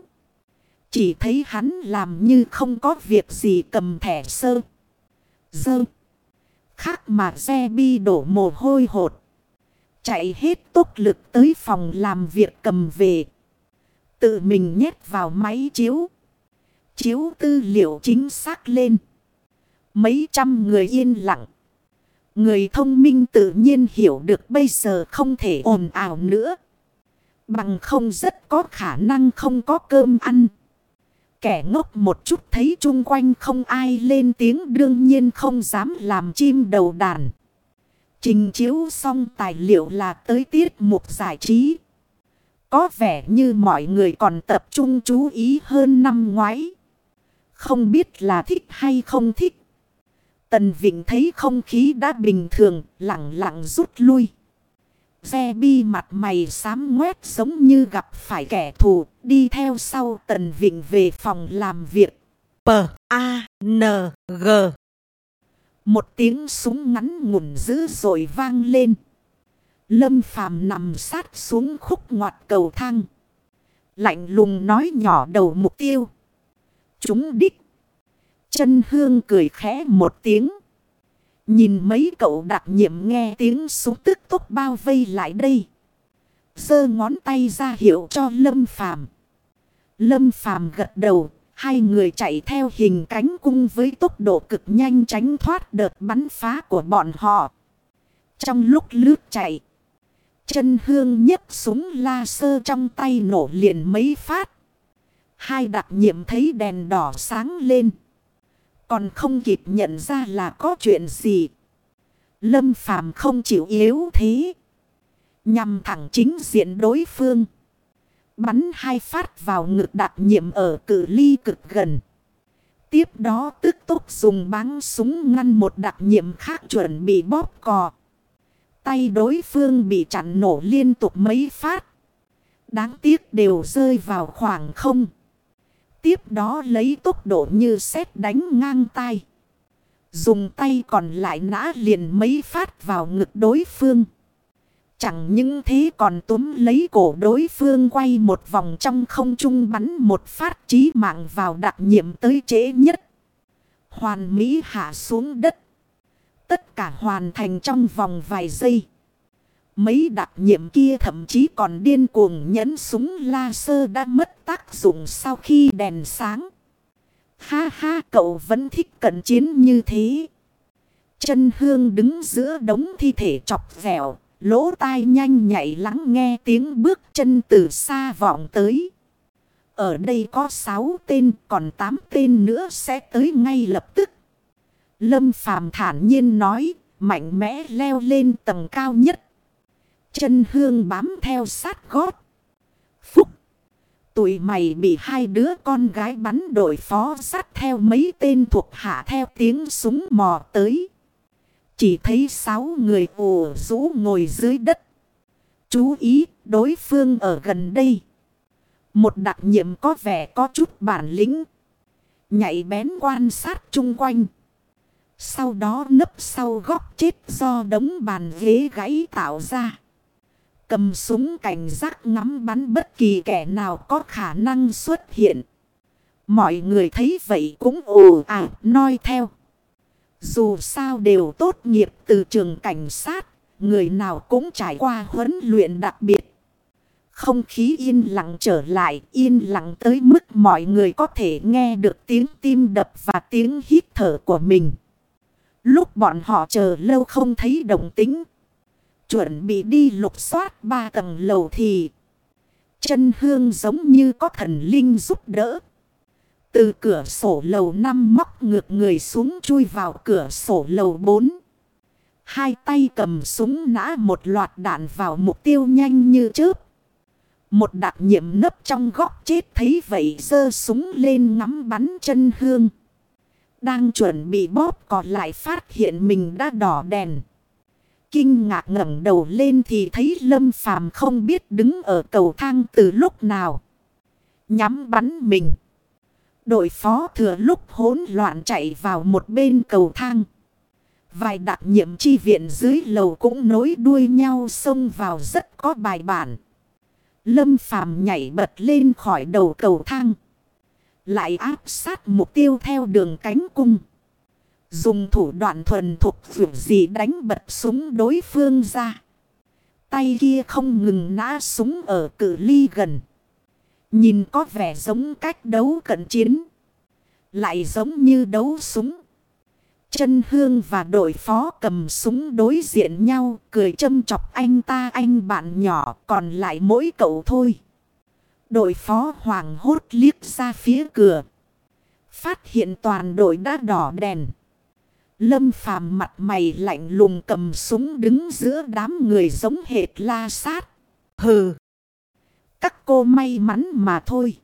Speaker 1: Chỉ thấy hắn làm như không có việc gì cầm thẻ sơ. Dơ. Khác mà xe bi đổ mồ hôi hột. Chạy hết tốc lực tới phòng làm việc cầm về. Tự mình nhét vào máy chiếu. Chiếu tư liệu chính xác lên. Mấy trăm người yên lặng. Người thông minh tự nhiên hiểu được bây giờ không thể ồn ào nữa. Bằng không rất có khả năng không có cơm ăn. Kẻ ngốc một chút thấy chung quanh không ai lên tiếng đương nhiên không dám làm chim đầu đàn. Trình chiếu xong tài liệu là tới tiết mục giải trí. Có vẻ như mọi người còn tập trung chú ý hơn năm ngoái. Không biết là thích hay không thích. Tần Vịnh thấy không khí đã bình thường, lặng lặng rút lui. Xe bi mặt mày xám ngoét giống như gặp phải kẻ thù, đi theo sau Tần Vịnh về phòng làm việc. P-A-N-G Một tiếng súng ngắn ngủn dữ rồi vang lên. Lâm phàm nằm sát xuống khúc ngoặt cầu thang. Lạnh lùng nói nhỏ đầu mục tiêu. Chúng đích. Chân hương cười khẽ một tiếng. Nhìn mấy cậu đặc nhiệm nghe tiếng súng tức tốc bao vây lại đây. giơ ngón tay ra hiệu cho Lâm Phàm. Lâm Phàm gật đầu, hai người chạy theo hình cánh cung với tốc độ cực nhanh tránh thoát đợt bắn phá của bọn họ. Trong lúc lướt chạy, chân hương nhấc súng la sơ trong tay nổ liền mấy phát. Hai đặc nhiệm thấy đèn đỏ sáng lên. Còn không kịp nhận ra là có chuyện gì. Lâm Phàm không chịu yếu thế. Nhằm thẳng chính diện đối phương. Bắn hai phát vào ngực đặc nhiệm ở cự ly cực gần. Tiếp đó tức tốc dùng bắn súng ngăn một đặc nhiệm khác chuẩn bị bóp cò. Tay đối phương bị chặn nổ liên tục mấy phát. Đáng tiếc đều rơi vào khoảng không. Tiếp đó lấy tốc độ như xét đánh ngang tay. Dùng tay còn lại nã liền mấy phát vào ngực đối phương. Chẳng những thế còn túm lấy cổ đối phương quay một vòng trong không trung bắn một phát chí mạng vào đặc nhiệm tới trễ nhất. Hoàn Mỹ hạ xuống đất. Tất cả hoàn thành trong vòng vài giây. Mấy đặc nhiệm kia thậm chí còn điên cuồng nhấn súng laser đã mất tác dụng sau khi đèn sáng. Ha ha cậu vẫn thích cận chiến như thế. Chân hương đứng giữa đống thi thể chọc vẹo, lỗ tai nhanh nhạy lắng nghe tiếng bước chân từ xa vọng tới. Ở đây có 6 tên, còn 8 tên nữa sẽ tới ngay lập tức. Lâm Phàm thản nhiên nói, mạnh mẽ leo lên tầng cao nhất. Chân hương bám theo sát gót. Phúc! Tụi mày bị hai đứa con gái bắn đội phó sát theo mấy tên thuộc hạ theo tiếng súng mò tới. Chỉ thấy sáu người ồ rũ ngồi dưới đất. Chú ý, đối phương ở gần đây. Một đặc nhiệm có vẻ có chút bản lĩnh. Nhảy bén quan sát chung quanh. Sau đó nấp sau góc chết do đống bàn ghế gãy tạo ra. Cầm súng cảnh giác ngắm bắn bất kỳ kẻ nào có khả năng xuất hiện. Mọi người thấy vậy cũng ồ ạt noi theo. Dù sao đều tốt nghiệp từ trường cảnh sát, người nào cũng trải qua huấn luyện đặc biệt. Không khí yên lặng trở lại, yên lặng tới mức mọi người có thể nghe được tiếng tim đập và tiếng hít thở của mình. Lúc bọn họ chờ lâu không thấy động tính, chuẩn bị đi lục soát ba tầng lầu thì chân hương giống như có thần linh giúp đỡ. Từ cửa sổ lầu 5 móc ngược người xuống chui vào cửa sổ lầu 4. Hai tay cầm súng nã một loạt đạn vào mục tiêu nhanh như chớp. Một đặc nhiệm nấp trong góc chết thấy vậy dơ súng lên ngắm bắn chân hương. Đang chuẩn bị bóp còn lại phát hiện mình đã đỏ đèn. Kinh ngạc ngẩng đầu lên thì thấy Lâm Phàm không biết đứng ở cầu thang từ lúc nào. Nhắm bắn mình. Đội phó thừa lúc hỗn loạn chạy vào một bên cầu thang. Vài đặc nhiệm chi viện dưới lầu cũng nối đuôi nhau xông vào rất có bài bản. Lâm phàm nhảy bật lên khỏi đầu cầu thang. Lại áp sát mục tiêu theo đường cánh cung. Dùng thủ đoạn thuần thục vượt gì đánh bật súng đối phương ra. Tay kia không ngừng nã súng ở cự ly gần. Nhìn có vẻ giống cách đấu cận chiến. Lại giống như đấu súng. Chân hương và đội phó cầm súng đối diện nhau, cười châm chọc anh ta anh bạn nhỏ, còn lại mỗi cậu thôi. Đội phó hoàng hốt liếc ra phía cửa. Phát hiện toàn đội đã đỏ đèn. Lâm phàm mặt mày lạnh lùng cầm súng đứng giữa đám người giống hệt la sát. Hừ! Các cô may mắn mà thôi.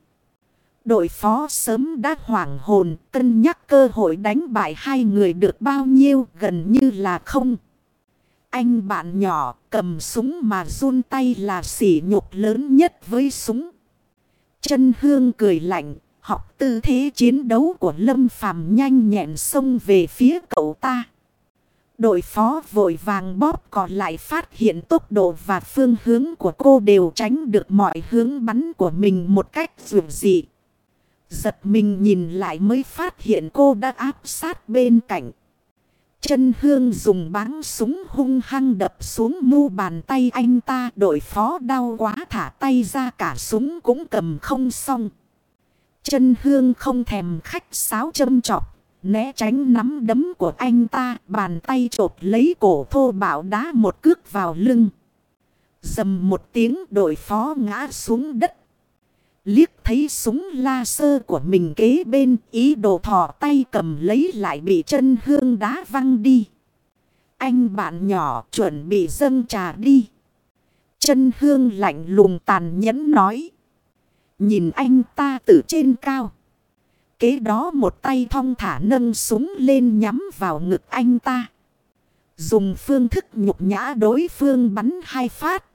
Speaker 1: Đội phó sớm đã hoảng hồn, cân nhắc cơ hội đánh bại hai người được bao nhiêu gần như là không. Anh bạn nhỏ cầm súng mà run tay là sỉ nhục lớn nhất với súng. Chân hương cười lạnh, học tư thế chiến đấu của Lâm Phàm nhanh nhẹn xông về phía cậu ta. Đội phó vội vàng bóp còn lại phát hiện tốc độ và phương hướng của cô đều tránh được mọi hướng bắn của mình một cách dù dị. Giật mình nhìn lại mới phát hiện cô đã áp sát bên cạnh. Chân hương dùng báng súng hung hăng đập xuống mu bàn tay anh ta. Đội phó đau quá thả tay ra, cả súng cũng cầm không xong. Chân hương không thèm khách sáo châm trọc. Né tránh nắm đấm của anh ta. Bàn tay chộp lấy cổ thô bạo đá một cước vào lưng. Dầm một tiếng đội phó ngã xuống đất. Liếc thấy súng la sơ của mình kế bên, ý đồ thò tay cầm lấy lại bị chân hương đá văng đi. Anh bạn nhỏ chuẩn bị dâng trà đi. Chân hương lạnh lùng tàn nhẫn nói. Nhìn anh ta từ trên cao. Kế đó một tay thong thả nâng súng lên nhắm vào ngực anh ta. Dùng phương thức nhục nhã đối phương bắn hai phát.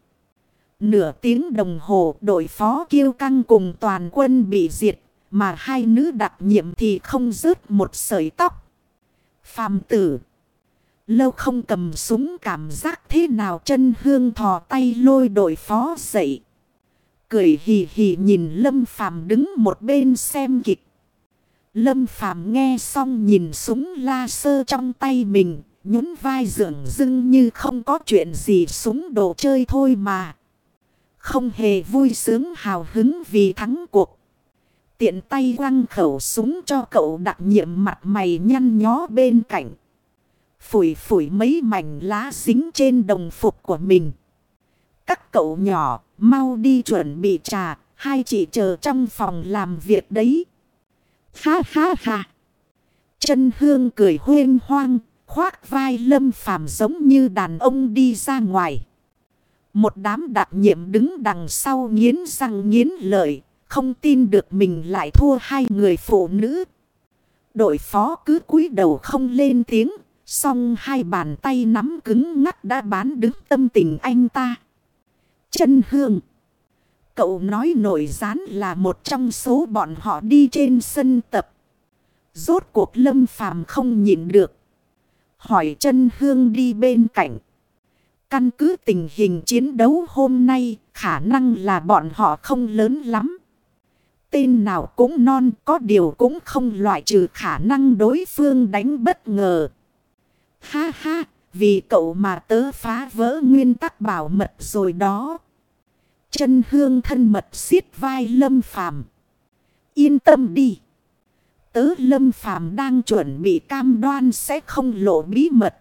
Speaker 1: Nửa tiếng đồng hồ đội phó kiêu căng cùng toàn quân bị diệt. Mà hai nữ đặc nhiệm thì không rớt một sợi tóc. Phàm tử. Lâu không cầm súng cảm giác thế nào, chân hương thò tay lôi đội phó dậy. Cười hì hì nhìn Lâm Phàm đứng một bên xem kịch. Lâm Phàm nghe xong nhìn súng la sơ trong tay mình. Nhún vai dưỡng dưng như không có chuyện gì súng đồ chơi thôi mà. Không hề vui sướng hào hứng vì thắng cuộc. Tiện tay quăng khẩu súng cho cậu đặc nhiệm mặt mày nhăn nhó bên cạnh. Phủi phủi mấy mảnh lá dính trên đồng phục của mình. Các cậu nhỏ, mau đi chuẩn bị trà. Hai chị chờ trong phòng làm việc đấy. Ha ha ha. Chân hương cười huyên hoang. Khoác vai lâm phàm giống như đàn ông đi ra ngoài. Một đám đặc nhiệm đứng đằng sau nghiến răng nghiến lợi. Không tin được mình lại thua hai người phụ nữ. Đội phó cứ cúi đầu không lên tiếng. song hai bàn tay nắm cứng ngắt đã bán đứng tâm tình anh ta. Chân hương. Cậu nói nổi gián là một trong số bọn họ đi trên sân tập. Rốt cuộc lâm phàm không nhịn được. Hỏi chân hương đi bên cạnh. Căn cứ tình hình chiến đấu hôm nay, khả năng là bọn họ không lớn lắm. Tên nào cũng non, có điều cũng không loại trừ khả năng đối phương đánh bất ngờ. Ha ha, vì cậu mà tớ phá vỡ nguyên tắc bảo mật rồi đó. Chân hương thân mật xiết vai lâm phàm. Yên tâm đi. Tớ lâm phàm đang chuẩn bị cam đoan sẽ không lộ bí mật.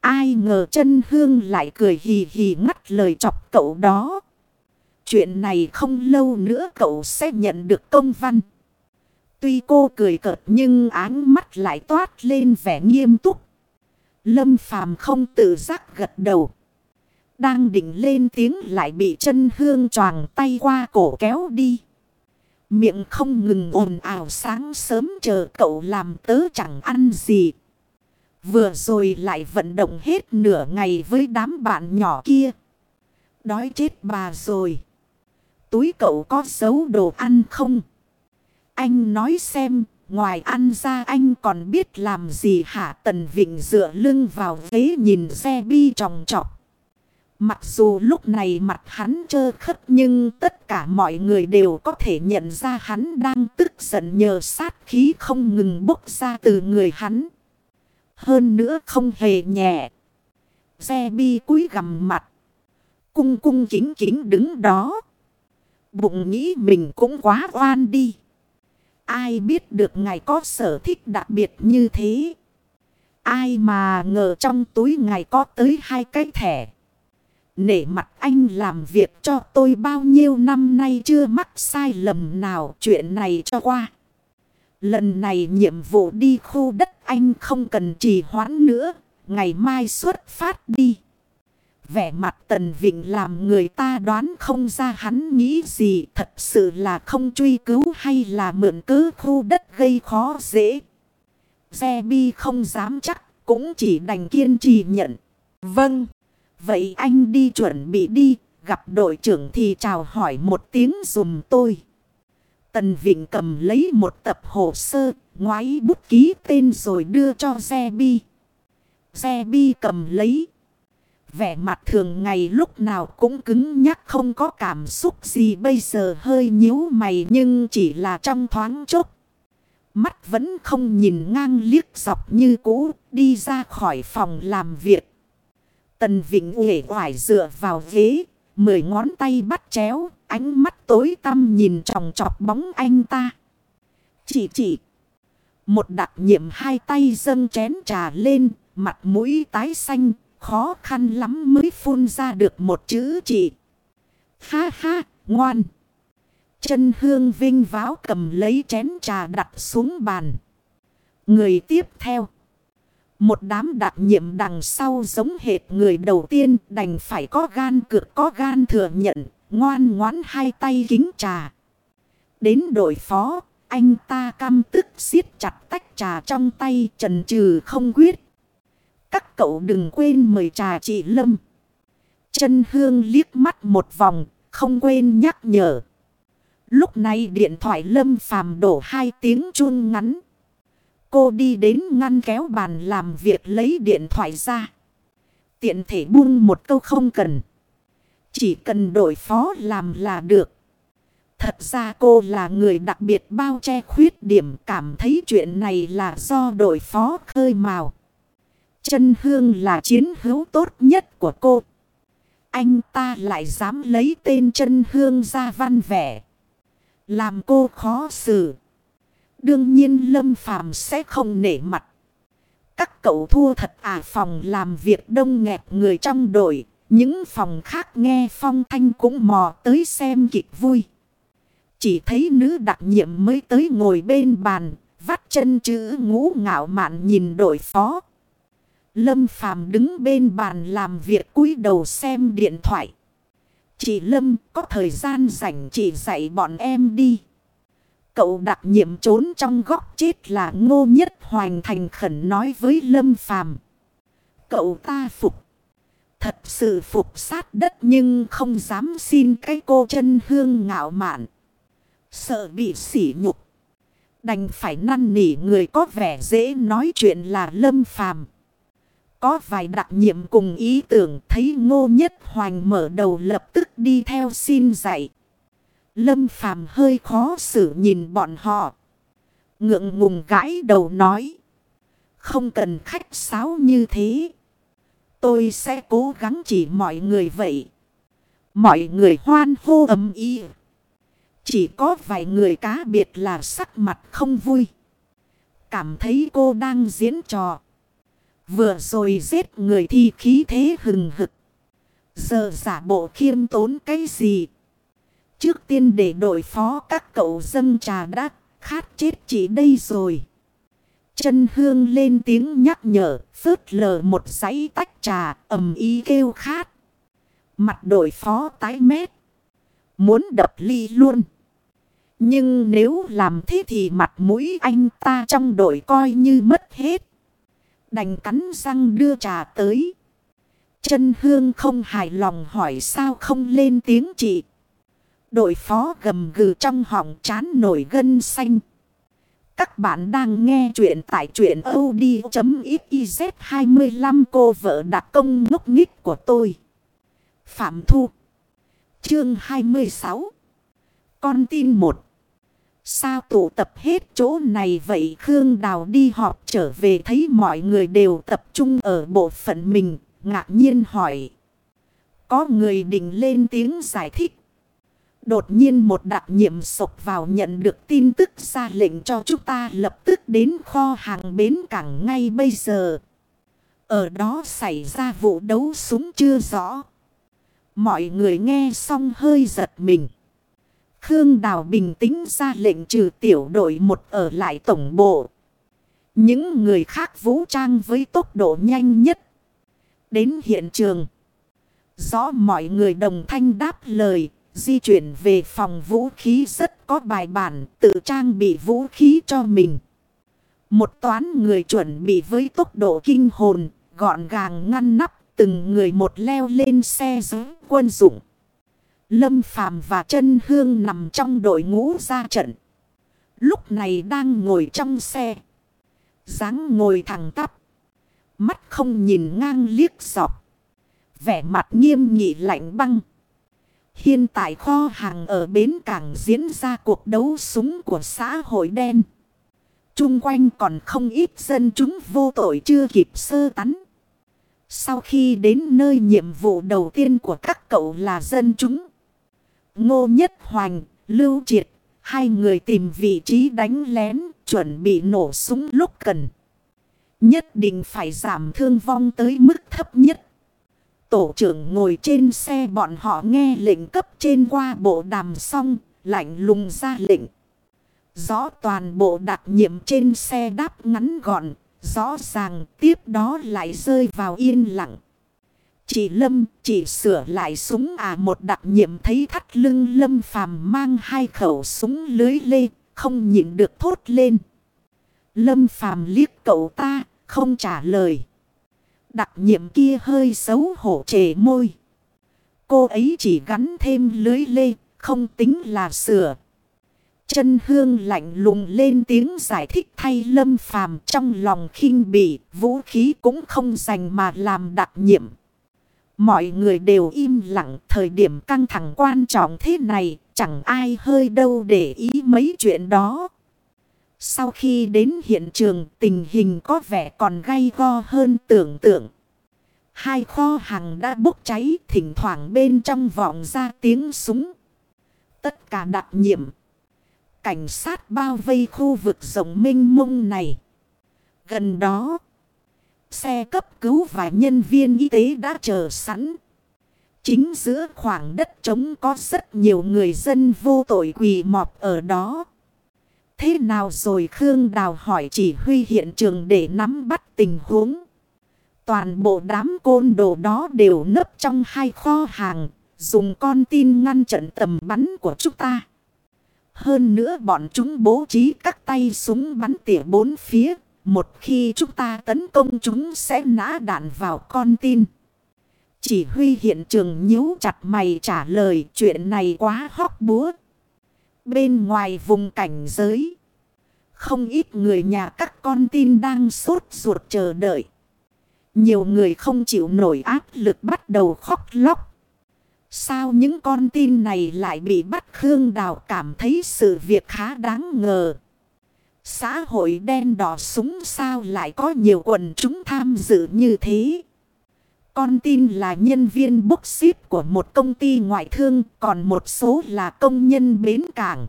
Speaker 1: Ai ngờ chân hương lại cười hì hì ngắt lời chọc cậu đó. Chuyện này không lâu nữa cậu sẽ nhận được công văn. Tuy cô cười cợt nhưng áng mắt lại toát lên vẻ nghiêm túc. Lâm phàm không tự giác gật đầu. Đang định lên tiếng lại bị chân hương choàng tay qua cổ kéo đi. Miệng không ngừng ồn ào sáng sớm chờ cậu làm tớ chẳng ăn gì. Vừa rồi lại vận động hết nửa ngày với đám bạn nhỏ kia. Đói chết bà rồi. Túi cậu có giấu đồ ăn không? Anh nói xem, Ngoài ăn ra anh còn biết làm gì hả Tần Vịnh dựa lưng vào ghế nhìn xe bi tròng trọc. Mặc dù lúc này mặt hắn trơ khất nhưng tất cả mọi người đều có thể nhận ra hắn đang tức giận nhờ sát khí không ngừng bốc ra từ người hắn. Hơn nữa không hề nhẹ. Xe bi cúi gầm mặt. Cung cung chính chính đứng đó. Bụng nghĩ mình cũng quá oan đi. Ai biết được ngài có sở thích đặc biệt như thế. Ai mà ngờ trong túi ngài có tới hai cái thẻ. Nể mặt anh làm việc cho tôi bao nhiêu năm nay chưa mắc sai lầm nào chuyện này cho qua. Lần này nhiệm vụ đi khu đất anh không cần trì hoãn nữa. Ngày mai xuất phát đi. Vẻ mặt Tần Vịnh làm người ta đoán không ra hắn nghĩ gì thật sự là không truy cứu hay là mượn cứ khu đất gây khó dễ. Xe bi không dám chắc cũng chỉ đành kiên trì nhận. Vâng. Vậy anh đi chuẩn bị đi, gặp đội trưởng thì chào hỏi một tiếng dùm tôi. Tần Vịnh cầm lấy một tập hồ sơ, ngoái bút ký tên rồi đưa cho xe bi. Xe bi cầm lấy. Vẻ mặt thường ngày lúc nào cũng cứng nhắc không có cảm xúc gì bây giờ hơi nhíu mày nhưng chỉ là trong thoáng chốc. Mắt vẫn không nhìn ngang liếc dọc như cũ đi ra khỏi phòng làm việc. Tần Vịnh uể oải dựa vào ghế, mười ngón tay bắt chéo, ánh mắt tối tăm nhìn tròng trọc bóng anh ta. Chỉ chỉ. Một đặc nhiệm hai tay dâng chén trà lên, mặt mũi tái xanh, khó khăn lắm mới phun ra được một chữ chị Ha ha, ngoan. Chân hương vinh váo cầm lấy chén trà đặt xuống bàn. Người tiếp theo. Một đám đặc nhiệm đằng sau giống hệt người đầu tiên đành phải có gan cược có gan thừa nhận, ngoan ngoãn hai tay kính trà. Đến đội phó, anh ta cam tức siết chặt tách trà trong tay trần trừ không quyết. Các cậu đừng quên mời trà chị Lâm. Chân hương liếc mắt một vòng, không quên nhắc nhở. Lúc này điện thoại Lâm phàm đổ hai tiếng chuông ngắn. Cô đi đến ngăn kéo bàn làm việc lấy điện thoại ra. Tiện thể buông một câu không cần. Chỉ cần đổi phó làm là được. Thật ra cô là người đặc biệt bao che khuyết điểm cảm thấy chuyện này là do đội phó khơi màu. Chân hương là chiến hữu tốt nhất của cô. Anh ta lại dám lấy tên chân hương ra văn vẻ. Làm cô khó xử. Đương nhiên Lâm Phàm sẽ không nể mặt. Các cậu thua thật à phòng làm việc đông nghẹt người trong đội. Những phòng khác nghe phong thanh cũng mò tới xem kịch vui. Chỉ thấy nữ đặc nhiệm mới tới ngồi bên bàn. Vắt chân chữ ngũ ngạo mạn nhìn đội phó. Lâm Phàm đứng bên bàn làm việc cúi đầu xem điện thoại. Chị Lâm, có thời gian rảnh chị dạy bọn em đi. Cậu đặc nhiệm trốn trong góc chết là ngô nhất hoành thành khẩn nói với Lâm Phàm Cậu ta phục. Thật sự phục sát đất nhưng không dám xin cái cô chân hương ngạo mạn. Sợ bị sỉ nhục. Đành phải năn nỉ người có vẻ dễ nói chuyện là Lâm Phàm có vài đặc nhiệm cùng ý tưởng, thấy ngô nhất hoành mở đầu lập tức đi theo xin dạy. Lâm phàm hơi khó xử nhìn bọn họ. Ngượng ngùng gãi đầu nói. Không cần khách sáo như thế. Tôi sẽ cố gắng chỉ mọi người vậy. Mọi người hoan hô ấm y. Chỉ có vài người cá biệt là sắc mặt không vui. Cảm thấy cô đang diễn trò. Vừa rồi giết người thì khí thế hừng hực. Giờ giả bộ khiêm tốn cái gì? Trước tiên để đội phó các cậu dâng trà đã khát chết chỉ đây rồi. Chân hương lên tiếng nhắc nhở, phớt lờ một giấy tách trà, ầm ý kêu khát. Mặt đội phó tái mét. Muốn đập ly luôn. Nhưng nếu làm thế thì mặt mũi anh ta trong đội coi như mất hết. Đành cắn răng đưa trà tới. Chân hương không hài lòng hỏi sao không lên tiếng chị. Đội phó gầm gừ trong họng chán nổi gân xanh. Các bạn đang nghe chuyện tại chuyện od.xyz 25 cô vợ đặc công ngốc nghích của tôi. Phạm Thu Chương 26 Con tin một Sao tụ tập hết chỗ này vậy Khương Đào đi họp trở về thấy mọi người đều tập trung ở bộ phận mình, ngạc nhiên hỏi. Có người định lên tiếng giải thích. Đột nhiên một đặc nhiệm sộc vào nhận được tin tức ra lệnh cho chúng ta lập tức đến kho hàng bến cảng ngay bây giờ. Ở đó xảy ra vụ đấu súng chưa rõ. Mọi người nghe xong hơi giật mình. Khương Đào bình tĩnh ra lệnh trừ tiểu đội một ở lại tổng bộ. Những người khác vũ trang với tốc độ nhanh nhất. Đến hiện trường. Rõ mọi người đồng thanh đáp lời. Di chuyển về phòng vũ khí rất có bài bản. Tự trang bị vũ khí cho mình. Một toán người chuẩn bị với tốc độ kinh hồn. Gọn gàng ngăn nắp. Từng người một leo lên xe dưới quân dụng. Lâm Phàm và chân Hương nằm trong đội ngũ ra trận. Lúc này đang ngồi trong xe. dáng ngồi thẳng tắp. Mắt không nhìn ngang liếc dọc. Vẻ mặt nghiêm nghị lạnh băng. Hiện tại kho hàng ở bến cảng diễn ra cuộc đấu súng của xã hội đen. Trung quanh còn không ít dân chúng vô tội chưa kịp sơ tán. Sau khi đến nơi nhiệm vụ đầu tiên của các cậu là dân chúng. Ngô Nhất Hoành, Lưu Triệt, hai người tìm vị trí đánh lén, chuẩn bị nổ súng lúc cần. Nhất định phải giảm thương vong tới mức thấp nhất. Tổ trưởng ngồi trên xe bọn họ nghe lệnh cấp trên qua bộ đàm xong, lạnh lùng ra lệnh. Rõ toàn bộ đặc nhiệm trên xe đáp ngắn gọn, rõ ràng tiếp đó lại rơi vào yên lặng. Chị Lâm chỉ sửa lại súng à một đặc nhiệm thấy thắt lưng Lâm phàm mang hai khẩu súng lưới lê, không nhịn được thốt lên. Lâm phàm liếc cậu ta, không trả lời. Đặc nhiệm kia hơi xấu hổ trề môi. Cô ấy chỉ gắn thêm lưới lê, không tính là sửa. Chân hương lạnh lùng lên tiếng giải thích thay lâm phàm trong lòng khinh bỉ, vũ khí cũng không dành mà làm đặc nhiệm. Mọi người đều im lặng thời điểm căng thẳng quan trọng thế này, chẳng ai hơi đâu để ý mấy chuyện đó. Sau khi đến hiện trường tình hình có vẻ còn gay go hơn tưởng tượng. Hai kho hàng đã bốc cháy thỉnh thoảng bên trong vọng ra tiếng súng. Tất cả đặc nhiệm. Cảnh sát bao vây khu vực rộng minh mông này. Gần đó. Xe cấp cứu và nhân viên y tế đã chờ sẵn. Chính giữa khoảng đất trống có rất nhiều người dân vô tội quỳ mọp ở đó. Thế nào rồi Khương Đào hỏi chỉ huy hiện trường để nắm bắt tình huống. Toàn bộ đám côn đồ đó đều nấp trong hai kho hàng, dùng con tin ngăn trận tầm bắn của chúng ta. Hơn nữa bọn chúng bố trí các tay súng bắn tỉa bốn phía, một khi chúng ta tấn công chúng sẽ nã đạn vào con tin. Chỉ huy hiện trường nhíu chặt mày trả lời chuyện này quá hóc búa. Bên ngoài vùng cảnh giới. Không ít người nhà các con tin đang sốt ruột chờ đợi. Nhiều người không chịu nổi áp lực bắt đầu khóc lóc. Sao những con tin này lại bị bắt Khương Đào cảm thấy sự việc khá đáng ngờ. Xã hội đen đỏ súng sao lại có nhiều quần chúng tham dự như thế. Con tin là nhân viên bốc xếp của một công ty ngoại thương, còn một số là công nhân bến cảng.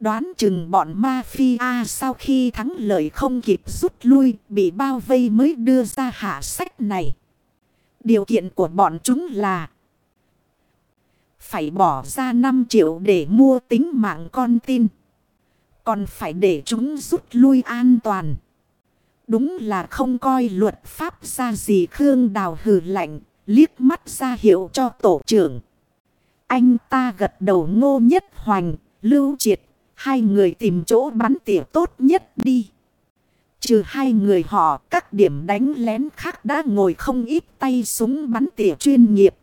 Speaker 1: Đoán chừng bọn mafia sau khi thắng lợi không kịp rút lui, bị bao vây mới đưa ra hạ sách này. Điều kiện của bọn chúng là phải bỏ ra 5 triệu để mua tính mạng con tin. Còn phải để chúng rút lui an toàn. Đúng là không coi luật pháp ra gì Khương Đào hừ lạnh, liếc mắt ra hiệu cho tổ trưởng. Anh ta gật đầu ngô nhất hoành, lưu triệt, hai người tìm chỗ bắn tỉa tốt nhất đi. Trừ hai người họ, các điểm đánh lén khác đã ngồi không ít tay súng bắn tỉa chuyên nghiệp.